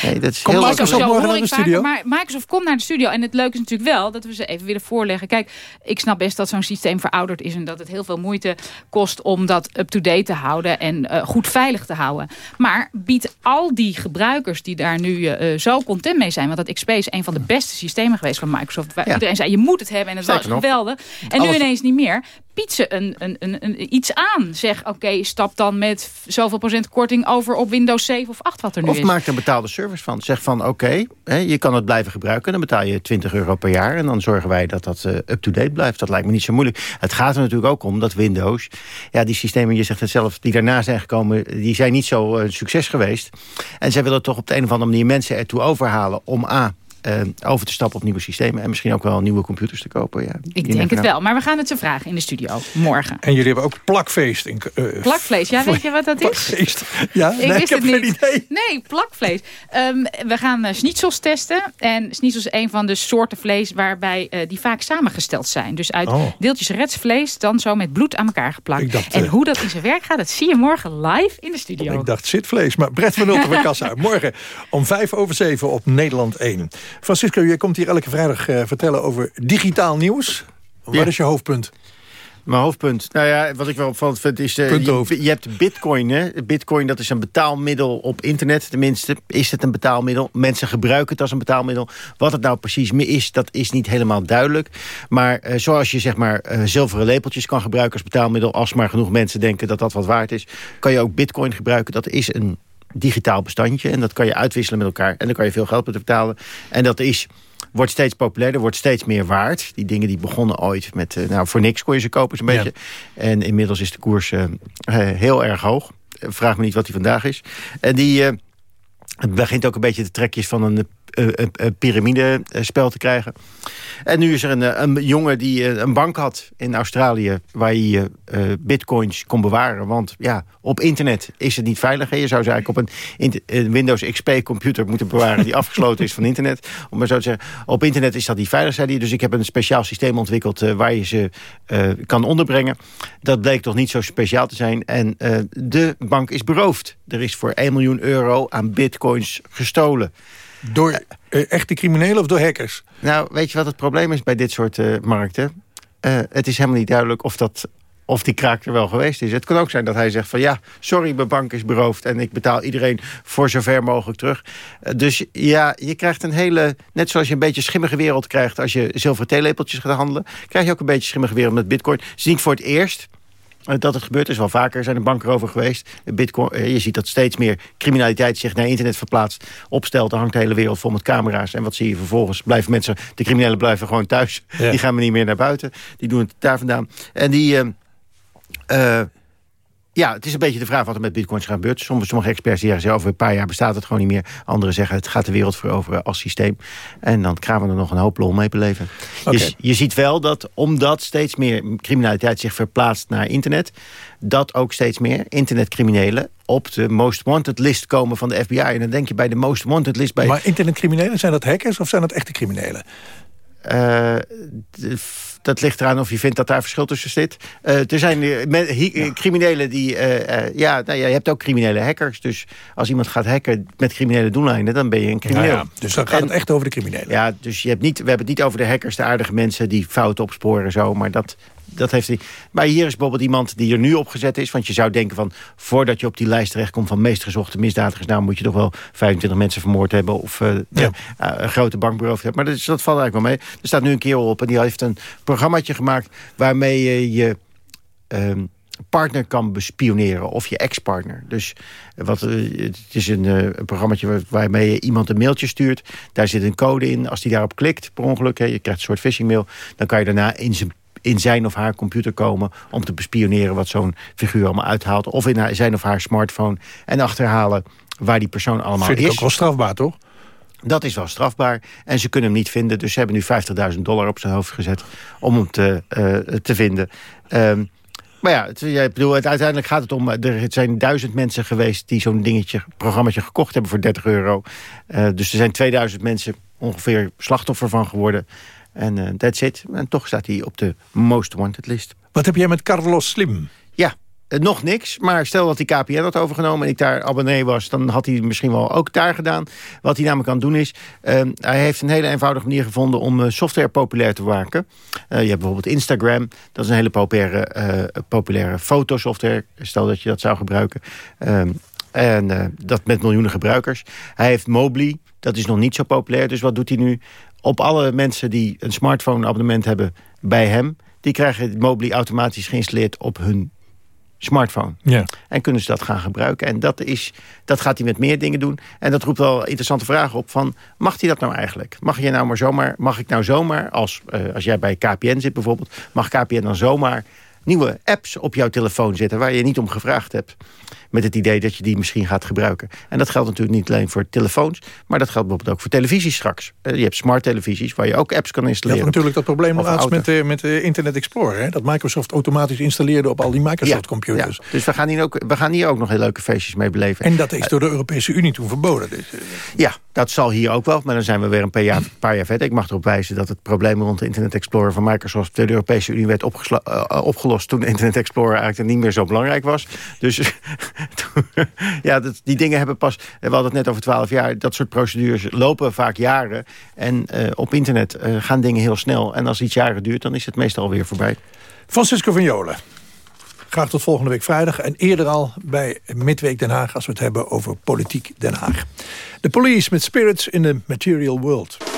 Speaker 24: nee, dat is
Speaker 23: Komt
Speaker 24: heel
Speaker 23: Microsoft morgen naar de studio? Maar Microsoft komt naar de studio. En het leuke is natuurlijk wel dat we ze even willen voorleggen. Kijk, ik snap best dat zo'n systeem verouderd is... en dat het heel veel moeite kost om dat up-to-date te houden... en uh, goed veilig te houden. Maar biedt al die gebruikers die daar nu uh, zo content mee zijn... want dat XP is een van de beste systemen geweest van Microsoft... waar
Speaker 24: Ja.
Speaker 23: iedereen zei, je moet het hebben en het was
Speaker 24: Zeker
Speaker 23: geweldig. En nu
Speaker 24: Alles-
Speaker 23: ineens niet meer een, een, een, een, iets aan. Zeg, oké, stap dan met zoveel procent korting over op Windows 7 of 8 wat er nu
Speaker 24: Of
Speaker 23: is.
Speaker 24: maak er een betaalde service van. Zeg van oké, je kan het blijven gebruiken. Dan betaal je 20 euro per jaar. En dan zorgen wij dat dat eh, up-to-date blijft. Dat lijkt me niet zo moeilijk. Het gaat er natuurlijk ook om dat Windows... Ja, die systemen, je zegt het zelf, die daarna zijn gekomen... die zijn niet zo een succes geweest. En zij willen toch op de een of andere manier mensen ertoe overhalen... om A, eh, over te stappen op nieuwe systemen. En misschien ook wel nieuwe computers te kopen. Ja,
Speaker 23: Ik denk het wel, maar we gaan het ze vragen in de studio morgen.
Speaker 2: En jullie hebben ook plakfeest. In, eh,
Speaker 23: Plakvlees, ja, weet je wat dat is?
Speaker 2: Plakfeest. Ja,
Speaker 23: Ik
Speaker 2: nee,
Speaker 23: wist
Speaker 2: ik heb
Speaker 23: het
Speaker 2: geen
Speaker 23: niet.
Speaker 2: idee.
Speaker 23: Nee, plakvlees. Ehm, we gaan uh, schnitzels testen. En schnitzels is een van de soorten vlees waarbij eh, die vaak samengesteld zijn. Dus uit
Speaker 2: Oh.
Speaker 23: deeltjes retsvlees, dan zo met bloed aan elkaar geplakt.
Speaker 2: Dacht,
Speaker 23: en
Speaker 2: eh,
Speaker 23: hoe dat in zijn werk gaat, dat zie je morgen live in de studio.
Speaker 2: Ik dacht zitvlees, maar Brett van Ulten van Kassa. Morgen om vijf over zeven op Nederland 1. Francisco, je komt hier elke vrijdag eh, vertellen over digitaal nieuws. Wat
Speaker 24: Ja.
Speaker 2: is je hoofdpunt?
Speaker 24: Mijn hoofdpunt. Nou ja, wat ik wel opvallend vind is... eh, je, je hebt bitcoin, hè. Bitcoin, dat is een betaalmiddel op internet. Tenminste, is het een betaalmiddel. Mensen gebruiken het als een betaalmiddel. Wat het nou precies meer is, dat is niet helemaal duidelijk. Maar eh, zoals je zeg maar zilveren lepeltjes kan gebruiken als betaalmiddel... als maar genoeg mensen denken dat dat wat waard is... kan je ook bitcoin gebruiken. Dat is een digitaal bestandje. En dat kan je uitwisselen met elkaar. En dan kan je veel geld mee betalen. En dat is wordt steeds populairder, wordt steeds meer waard. Die dingen die begonnen ooit met... eh, nou, voor niks kon je ze kopen zo'n
Speaker 2: Ja.
Speaker 24: beetje. En inmiddels is de koers eh, eh, heel erg hoog. Vraag me niet wat die vandaag is. En die... het begint ook een beetje de trekjes van een eh, eh, eh, piramidespel te krijgen. En nu is er een, een jongen die een bank had in Australië... waar je eh, bitcoins kon bewaren. Want ja, op internet is het niet veilig. hè. Je zou ze eigenlijk op een, een Windows XP-computer moeten bewaren... die [LAUGHS] afgesloten is van internet. Om maar zo te zeggen. Op internet is dat niet veilig, zei hij. Dus ik heb een speciaal systeem ontwikkeld... waar je ze kan onderbrengen. Dat bleek toch niet zo speciaal te zijn. En de bank is beroofd. Er is voor 1 miljoen euro aan bitcoins gestolen.
Speaker 2: Door eh, echte criminelen of door hackers?
Speaker 24: Nou, weet je wat het probleem is bij dit soort eh, markten? Eh, het is helemaal niet duidelijk of, dat, of die kraak er wel geweest is. Het kan ook zijn dat hij zegt van ja, sorry, mijn bank is beroofd... en ik betaal iedereen voor zover mogelijk terug. Dus ja, je krijgt een hele... net zoals je een beetje schimmige wereld krijgt... als je zilveren theelepeltjes gaat handelen... krijg je ook een beetje schimmige wereld met bitcoin. Het is niet voor het eerst dat het gebeurt. Is wel vaker zijn er banken over geweest. Bitcoin, eh, je ziet dat steeds meer criminaliteit zich naar internet verplaatst. Opstelt, er hangt de hele wereld vol met camera's. En wat zie je vervolgens? Blijven mensen, de criminelen blijven gewoon thuis.
Speaker 2: Ja.
Speaker 24: Die gaan maar niet meer naar buiten. Die doen het daar vandaan. En die... eh, eh, ja, het is een beetje de vraag wat er met bitcoins gaat gebeuren. Sommige, sommige experts zeggen, over een paar jaar bestaat het gewoon niet meer. Anderen zeggen, het gaat de wereld veroveren als systeem. En dan gaan we er nog een hoop lol mee beleven.
Speaker 2: Oké.
Speaker 24: Je, je ziet wel dat, omdat steeds meer criminaliteit zich verplaatst naar internet... dat ook steeds meer internetcriminelen op de most wanted list komen van de FBI. En dan denk je bij de most wanted list... bij
Speaker 2: Maar internetcriminelen, zijn dat hackers of zijn dat echte criminelen?
Speaker 24: eh, de- dat ligt eraan of je vindt dat daar verschil tussen zit. Eh, er zijn eh, eh, criminelen die... ja, nou ja, je hebt ook criminele hackers. Dus als iemand gaat hacken met criminele doeleinden... dan ben je een crimineel.
Speaker 2: Nou ja, dus dan gaat het echt over de criminelen.
Speaker 24: Ja, dus je hebt niet, we hebben het niet over de hackers, de aardige mensen... die fouten opsporen en zo, maar dat, dat heeft hij. Maar hier is bijvoorbeeld iemand die er nu op gezet is. Want je zou denken van, voordat je op die lijst terechtkomt... van meest gezochte misdadigers... nou moet je toch wel 25 mensen vermoord hebben... of eh,
Speaker 2: Ja.
Speaker 24: eh, een grote bank beroofd hebben. Maar dat, is, dat valt eigenlijk wel mee. Er staat nu een kerel op en die heeft een programmaatje gemaakt... waarmee je je... ehm, partner kan bespioneren of je ex-partner. Dus eh, wat, het is een, een programmaatje waar- waarmee je iemand een mailtje stuurt. Daar zit een code in. Als die daarop klikt, per ongeluk, hè, je krijgt een soort phishing mail... dan kan je daarna in zijn in zijn of haar computer komen... om te bespioneren wat zo'n figuur allemaal uithaalt. Of in zijn of haar smartphone. En achterhalen waar die persoon allemaal
Speaker 2: Vind ik
Speaker 24: is.
Speaker 2: ook wel strafbaar, toch?
Speaker 24: Dat is wel strafbaar. En ze kunnen hem niet vinden. Dus ze hebben nu 50.000 dollar op zijn hoofd gezet om hem te, eh, te vinden. Ehm, maar ja, het, ja, ik bedoel, het, uiteindelijk gaat het om... Er zijn duizend mensen geweest die zo'n dingetje, programmaatje gekocht hebben voor 30 euro. Eh, dus er zijn 2000 mensen ongeveer slachtoffer van geworden. En eh that's it. En toch staat hij op de most wanted list.
Speaker 2: Wat heb jij met Carlos Slim?
Speaker 24: Ja, eh, nog niks. Maar stel dat hij KPN had overgenomen en ik daar abonnee was... dan had hij misschien wel ook daar gedaan. Wat hij namelijk aan het doen is... eh, hij heeft een hele eenvoudige manier gevonden om software populair te maken. Je hebt bijvoorbeeld Instagram. Dat is een hele populaire, eh, populaire fotosoftware. Stel dat je dat zou gebruiken. Ehm, en dat met miljoenen gebruikers. Hij heeft Mobly. Dat is nog niet zo populair. Dus wat doet hij nu? Op alle mensen die een smartphone abonnement hebben bij hem... die krijgen Mobly automatisch geïnstalleerd op hun smartphone.
Speaker 2: Ja.
Speaker 24: En kunnen ze dat gaan gebruiken. En dat, is, dat gaat hij met meer dingen doen. En dat roept wel interessante vragen op van... mag hij dat nou eigenlijk? Mag, je nou maar zomaar, mag ik nou zomaar, als, eh, als jij bij KPN zit bijvoorbeeld... mag KPN dan zomaar nieuwe apps op jouw telefoon zetten... waar je niet om gevraagd hebt? Met het idee dat je die misschien gaat gebruiken. En dat geldt natuurlijk niet alleen voor telefoons... maar dat geldt bijvoorbeeld ook voor televisies straks. Eh, je hebt smart televisies waar je ook apps kan
Speaker 2: Je
Speaker 24: installeren.
Speaker 2: had natuurlijk dat probleem laatst met, de, met de Internet Explorer. Hè? Dat Microsoft automatisch installeerde op al die Microsoft-computers.
Speaker 24: Ja, dus we gaan, hier ook, we gaan hier ook nog heel leuke feestjes mee beleven.
Speaker 2: En dat is door de Europese Unie toen verboden. Dus, eh,
Speaker 24: Ja, dat zal hier ook wel. Maar dan zijn we weer een paar jaar, paar jaar verder. Ik mag erop wijzen dat het probleem rond de Internet Explorer van Microsoft... door de Europese Unie werd eh, opgelost toen Internet Explorer eigenlijk niet meer zo belangrijk was. Dus ja, die dingen hebben pas... We hadden het net over twaalf jaar. Dat soort procedures lopen vaak jaren. En eh, op internet eh, gaan dingen heel snel. En als iets jaren duurt, dan is het meestal weer voorbij.
Speaker 2: Francisco van Jolen. Graag tot volgende week vrijdag. En eerder al bij Midweek Den Haag... als we het hebben over politiek Den Haag. De police met spirits in the material world.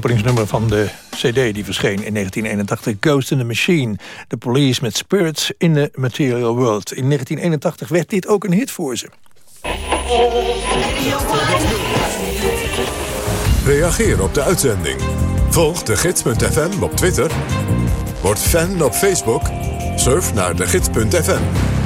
Speaker 2: Openingsnummer van de CD die verscheen in 1981. Ghost in the Machine. The Police met Spirits in the Material World. In 1981 werd dit ook een hit voor ze.
Speaker 1: Reageer op de uitzending. Volg de gids.fm op Twitter. Word fan op Facebook. Surf naar de gids.fm.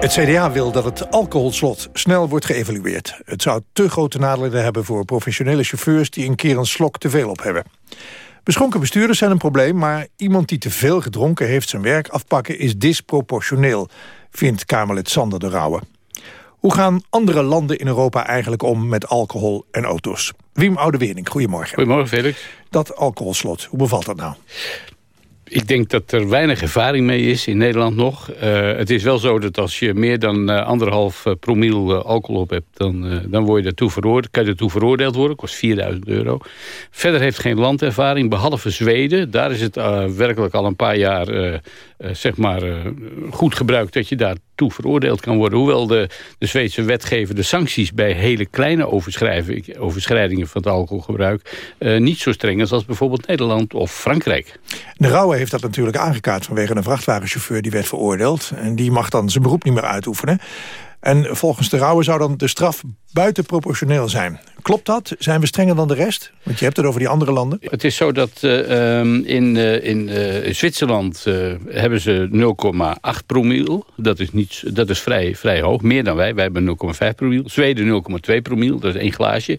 Speaker 2: Het CDA wil dat het alcoholslot snel wordt geëvalueerd. Het zou te grote nadelen hebben voor professionele chauffeurs... die een keer een slok te veel op hebben. Beschonken bestuurders zijn een probleem... maar iemand die te veel gedronken heeft zijn werk afpakken... is disproportioneel, vindt Kamerlid Sander de Rauwe. Hoe gaan andere landen in Europa eigenlijk om met alcohol en auto's? Wim Oudewering, goedemorgen.
Speaker 25: Goedemorgen, Felix.
Speaker 2: Dat alcoholslot, hoe bevalt dat nou?
Speaker 25: Ik denk dat er weinig ervaring mee is in Nederland nog. Eh, het is wel zo dat als je meer dan eh, anderhalf eh, promiel alcohol op hebt... Dan, dan word je daartoe veroordeeld, kan je ertoe veroordeeld worden. kost 4000 euro. Verder heeft geen land ervaring, behalve Zweden. Daar is het werkelijk al een paar jaar eh, zeg maar, eh, goed gebruikt... dat je daartoe veroordeeld kan worden. Hoewel de, de Zweedse wetgever de sancties bij hele kleine overschrijdingen van het alcoholgebruik... eh, niet zo streng is als bijvoorbeeld Nederland of Frankrijk.
Speaker 2: De Rauwe heeft dat natuurlijk aangekaart vanwege een vrachtwagenchauffeur die werd veroordeeld. En die mag dan zijn beroep niet meer uitoefenen. En volgens de Rauwe zou dan de straf buitenproportioneel zijn. Klopt dat? Zijn we strenger dan de rest? Want je hebt het over die andere landen.
Speaker 25: Het is zo dat eh, ehm, in, eh, in eh, Zwitserland eh, hebben ze 0,8 promiel. Dat is, niet, dat is vrij, vrij hoog, meer dan wij. Wij hebben 0,5 promiel. Zweden 0,2 promiel, dat is één glaasje.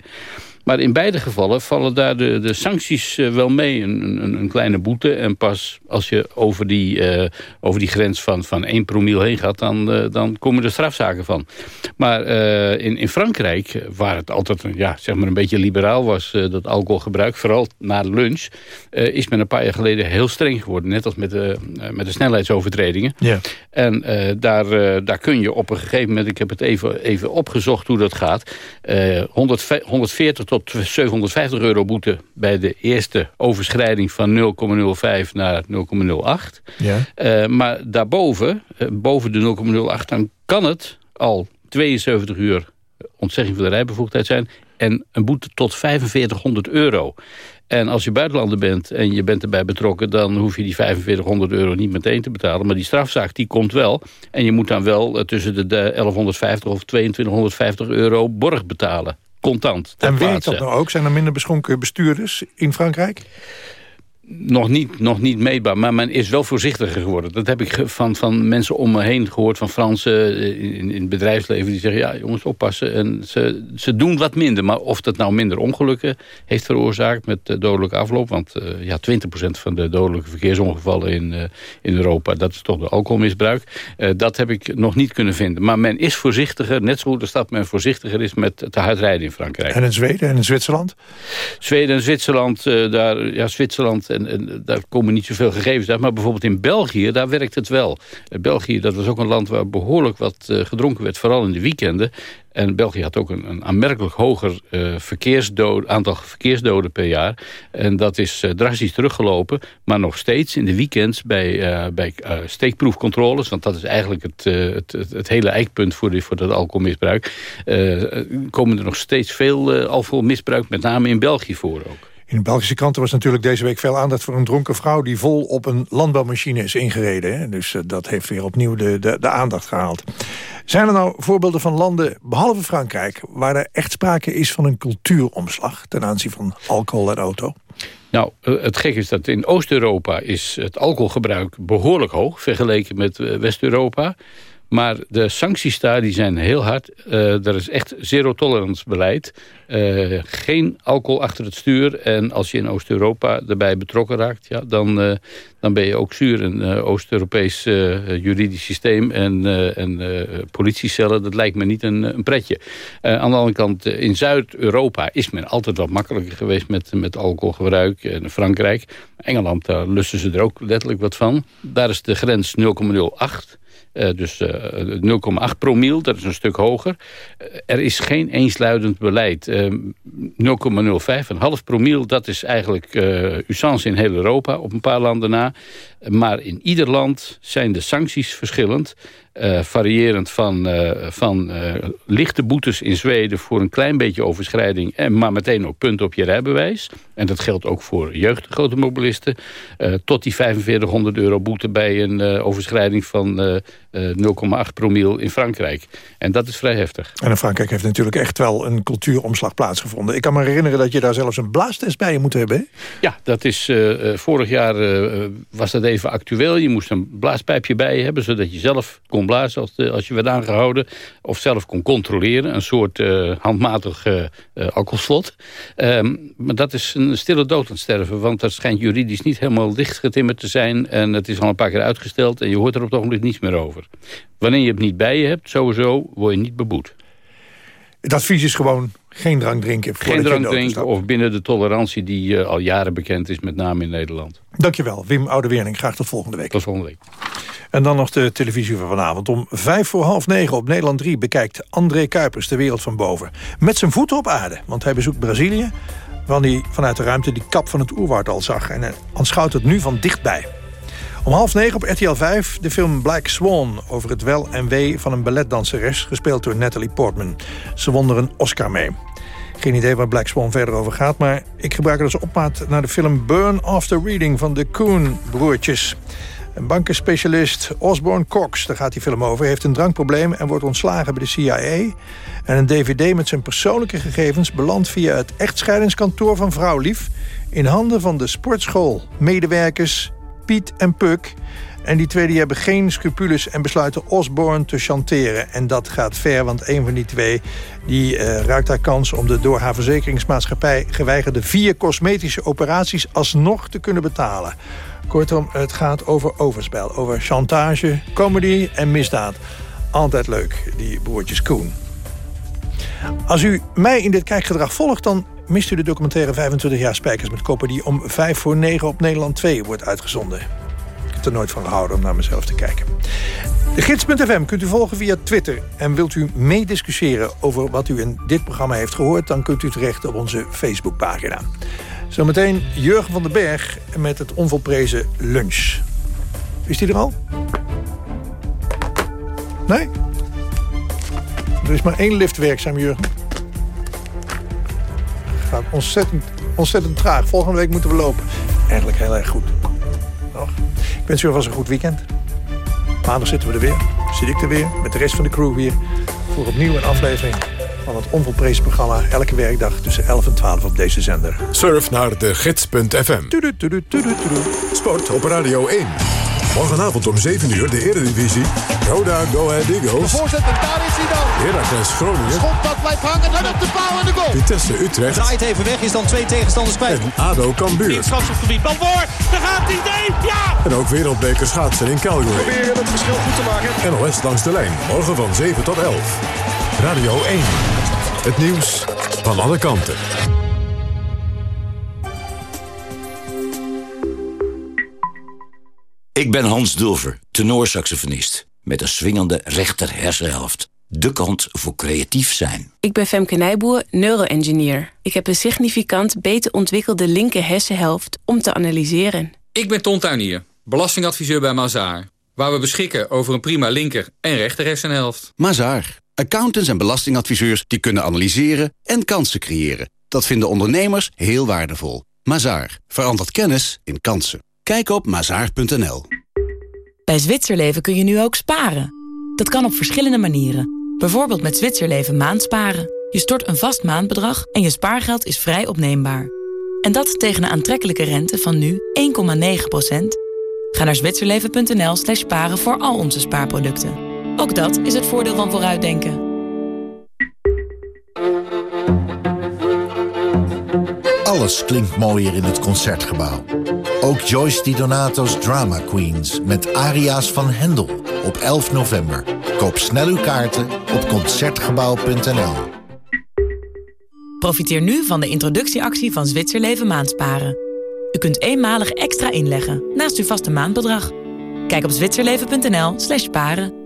Speaker 25: Maar in beide gevallen vallen daar de, de sancties eh, wel mee. Een, een, een kleine boete. En pas als je over die, eh, over die grens van, van 1 promiel heen gaat... dan, eh, dan komen er strafzaken van. Maar in, in Frankrijk, waar het altijd ja, zeg maar een beetje liberaal was... dat alcoholgebruik, vooral na lunch... is men een paar jaar geleden heel streng geworden. Net als met de, met de snelheidsovertredingen.
Speaker 2: Ja.
Speaker 25: En daar, daar kun je op een gegeven moment... ik heb het even, even opgezocht hoe dat gaat... eh 100 140 tot 750 euro boete... bij de eerste overschrijding van 0,05 naar 0,08.
Speaker 2: Ja.
Speaker 25: Eh, maar daarboven, eh, boven de 0,08... dan kan het al 72 uur ontzegging van de rijbevoegdheid zijn... en een boete tot 4500 euro. En als je buitenlander bent en je bent erbij betrokken... dan hoef je die 4500 euro niet meteen te betalen. Maar die strafzaak die komt wel. En je moet dan wel eh, tussen de 1150 of 2250 euro borg betalen. Contant.
Speaker 2: En werkt
Speaker 25: plaatse.
Speaker 2: dat nou ook? Zijn er minder beschonken bestuurders in Frankrijk?
Speaker 25: Nog niet, nog niet meetbaar, maar men is wel voorzichtiger geworden. Dat heb ik van, van mensen om me heen gehoord, van Fransen eh, in, in het bedrijfsleven... die zeggen, ja jongens, oppassen. En ze, ze doen wat minder, maar of dat nou minder ongelukken heeft veroorzaakt... met dodelijke afloop, want eh, ja, 20% van de dodelijke verkeersongevallen in, eh, in Europa... dat is toch de alcoholmisbruik. Dat heb ik nog niet kunnen vinden. Maar men is voorzichtiger, net zo goed als dat men voorzichtiger is... met te hard rijden in Frankrijk.
Speaker 2: En in Zweden en in Zwitserland?
Speaker 25: Zweden en Zwitserland, daar, ja, Zwitserland en, daar komen niet zoveel gegevens uit. Maar bijvoorbeeld in België, daar werkt het wel. Eh, België, dat was ook een land waar behoorlijk wat eh, gedronken werd, vooral in de weekenden. En België had ook een, een aanmerkelijk hoger eh, verkeersdood, aantal verkeersdoden per jaar. En dat is drastisch teruggelopen. Maar nog steeds in de weekends bij, bij steekproefcontroles... want dat is eigenlijk het, het, het, hele eikpunt voor, voor dat alcoholmisbruik... komen er nog steeds veel alcoholmisbruik, met name in België voor ook.
Speaker 2: In de Belgische kranten was natuurlijk deze week veel aandacht voor een dronken vrouw... die vol op een landbouwmachine is ingereden. Hè? Dus eh, dat heeft weer opnieuw de, de, de aandacht gehaald. Zijn er nou voorbeelden van landen, behalve Frankrijk... waar er echt sprake is van een cultuuromslag... ten aanzien van alcohol en auto?
Speaker 25: Nou, eh, het gek is dat in Oost-Europa is het alcoholgebruik behoorlijk hoog... vergeleken met eh, West-Europa. Maar de sancties daar die zijn heel hard. Eh er is echt zero-tolerance beleid. Eh, geen alcohol achter het stuur. En als je in Oost-Europa erbij betrokken raakt... Ja, dan, eh, dan ben je ook zuur. Een Oost-Europees juridisch systeem en, en politiecellen... dat lijkt me niet een, een pretje. Aan de andere kant, in Zuid-Europa is men altijd wat makkelijker geweest... met, met alcoholgebruik. En Frankrijk, Engeland, daar lusten ze er ook letterlijk wat van. Daar is de grens 0,08... Eh, dus eh, 0,8 promiel, dat is een stuk hoger. Eh, er is geen eensluidend beleid. Eh, 0,05, een half promiel, dat is eigenlijk usance in heel Europa, op een paar landen na. Maar in ieder land zijn de sancties verschillend. eh, variërend van, eh, van eh, lichte boetes in Zweden voor een klein beetje overschrijding... En, maar meteen ook punt op je rijbewijs. En dat geldt ook voor jeugdige automobilisten. eh, tot die 4500 euro boete bij een overschrijding van eh, eh, 0,8 promiel in Frankrijk. En dat is vrij heftig.
Speaker 2: En in Frankrijk heeft natuurlijk echt wel een cultuuromslag plaatsgevonden. Ik kan me herinneren dat je daar zelfs een blaastest bij je moet hebben. hè?
Speaker 25: Ja, dat is vorig jaar was dat even actueel. Je moest een blaaspijpje bij je hebben, zodat je zelf kon blazen als, de- als je werd aangehouden. Of zelf kon controleren. Een soort eh, handmatig eh, eh, alcoholslot. Ehm, maar dat is een stille dood aan het sterven. Want dat schijnt juridisch niet helemaal dichtgetimmerd te zijn. En het is al een paar keer uitgesteld. En je hoort er op het ogenblik niets meer over. Wanneer je het niet bij je hebt, sowieso, word je niet beboet.
Speaker 2: Het advies is gewoon geen drank drinken.
Speaker 25: Geen drank drinken of binnen de tolerantie die eh, al jaren bekend is, met name in Nederland.
Speaker 2: Dankjewel, Wim Oudewerning. Graag tot volgende week.
Speaker 25: Tot volgende week.
Speaker 2: En dan nog de televisie van vanavond. Om vijf voor half negen op Nederland 3 bekijkt André Kuipers de wereld van boven. Met zijn voeten op aarde, want hij bezoekt Brazilië... waar hij vanuit de ruimte die kap van het oerwoud al zag. En hij aanschouwt het nu van dichtbij. Om Om half negen op RTL 5 de film Black Swan... over het wel en wee van een balletdanseres... gespeeld door Natalie Portman. Ze won er een Oscar mee. Geen idee waar Black Swan verder over gaat... maar ik gebruik het als opmaat naar de film Burn After Reading... van de Coen-broertjes. Een bankenspecialist Osborne Cox, daar gaat die film over... heeft een drankprobleem en wordt ontslagen bij de CIA. En een dvd met zijn persoonlijke gegevens... belandt via het echtscheidingskantoor van Vrouwlief... in handen van de sportschool, medewerkers Piet en Puk... En die twee die hebben geen scrupules en besluiten Osborne te chanteren. En dat gaat ver, want een van die twee die, eh, ruikt haar kans... om de door haar verzekeringsmaatschappij geweigerde vier cosmetische operaties... alsnog te kunnen betalen. Kortom, het gaat over overspel, over chantage, comedy en misdaad. Altijd leuk, die broertjes Koen. Als u mij in dit kijkgedrag volgt, dan mist u de documentaire 25 jaar Spijkers met Koppen... die om 5 voor 9 op Nederland 2 wordt uitgezonden. Heb er nooit van gehouden om naar mezelf te kijken. De gids.fm kunt u volgen via Twitter. En wilt u meediscussiëren over wat u in dit programma heeft gehoord... dan kunt u terecht op onze Facebookpagina. Zometeen Jurgen van den Berg met het onvolprezen lunch. Is die er al? Nee? Er is maar één lift werkzaam, Jurgen. Het gaat ontzettend, ontzettend traag. Volgende week moeten we lopen. Eigenlijk heel erg goed. Ik wens u alvast een goed weekend. Maandag zitten we er weer. Zit ik er weer, met de rest van de crew weer... voor opnieuw een aflevering van het onvolprezen programma... elke werkdag tussen 11 en 12 op deze zender.
Speaker 1: Surf naar de gids.fm. Sport op Radio 1. Morgenavond om 7 uur de Eredivisie. Roda Go Ahead Eagles.
Speaker 21: Voorzet en daar is hij dan.
Speaker 1: Heracles Groningen.
Speaker 21: Schot dat blijft hangen. En op de paal en de goal.
Speaker 1: Vitesse Utrecht.
Speaker 26: Draait even weg, is dan twee tegenstanders kwijt.
Speaker 1: En ADO Cambuur.
Speaker 26: Bal voor. Daar gaat hij, ja!
Speaker 1: En ook wereldbeker schaatsen in Calgary.
Speaker 21: Proberen het verschil goed te maken.
Speaker 1: NOS langs de lijn. Morgen van 7 tot 11. Radio 1. Het nieuws van alle kanten.
Speaker 27: Ik ben Hans Dulver, tenorsaxofonist. Met een swingende rechter hersenhelft. De kant voor creatief zijn.
Speaker 28: Ik ben Femke Nijboer, neuroengineer. Ik heb een significant beter ontwikkelde linker hersenhelft om te analyseren.
Speaker 29: Ik ben Ton Tuinier, belastingadviseur bij Mazaar. Waar we beschikken over een prima linker en rechter hersenhelft.
Speaker 30: Mazaar. Accountants en belastingadviseurs die kunnen analyseren en kansen creëren. Dat vinden ondernemers heel waardevol. Mazaar. Verandert kennis in kansen. Kijk op mazaar.nl.
Speaker 11: Bij Zwitserleven kun je nu ook sparen. Dat kan op verschillende manieren. Bijvoorbeeld met Zwitserleven maandsparen. Je stort een vast maandbedrag en je spaargeld is vrij opneembaar. En dat tegen een aantrekkelijke rente van nu 1,9%. Ga naar zwitserleven.nl slash sparen voor al onze spaarproducten. Ook dat is het voordeel van vooruitdenken.
Speaker 31: Alles klinkt mooier in het Concertgebouw. Ook Joyce Di Donato's Drama Queens met aria's van Hendel op 11 november. Koop snel uw kaarten op Concertgebouw.nl.
Speaker 11: Profiteer nu van de introductieactie van Zwitserleven Maandsparen. U kunt eenmalig extra inleggen naast uw vaste maandbedrag. Kijk op zwitserleven.nl slash paren.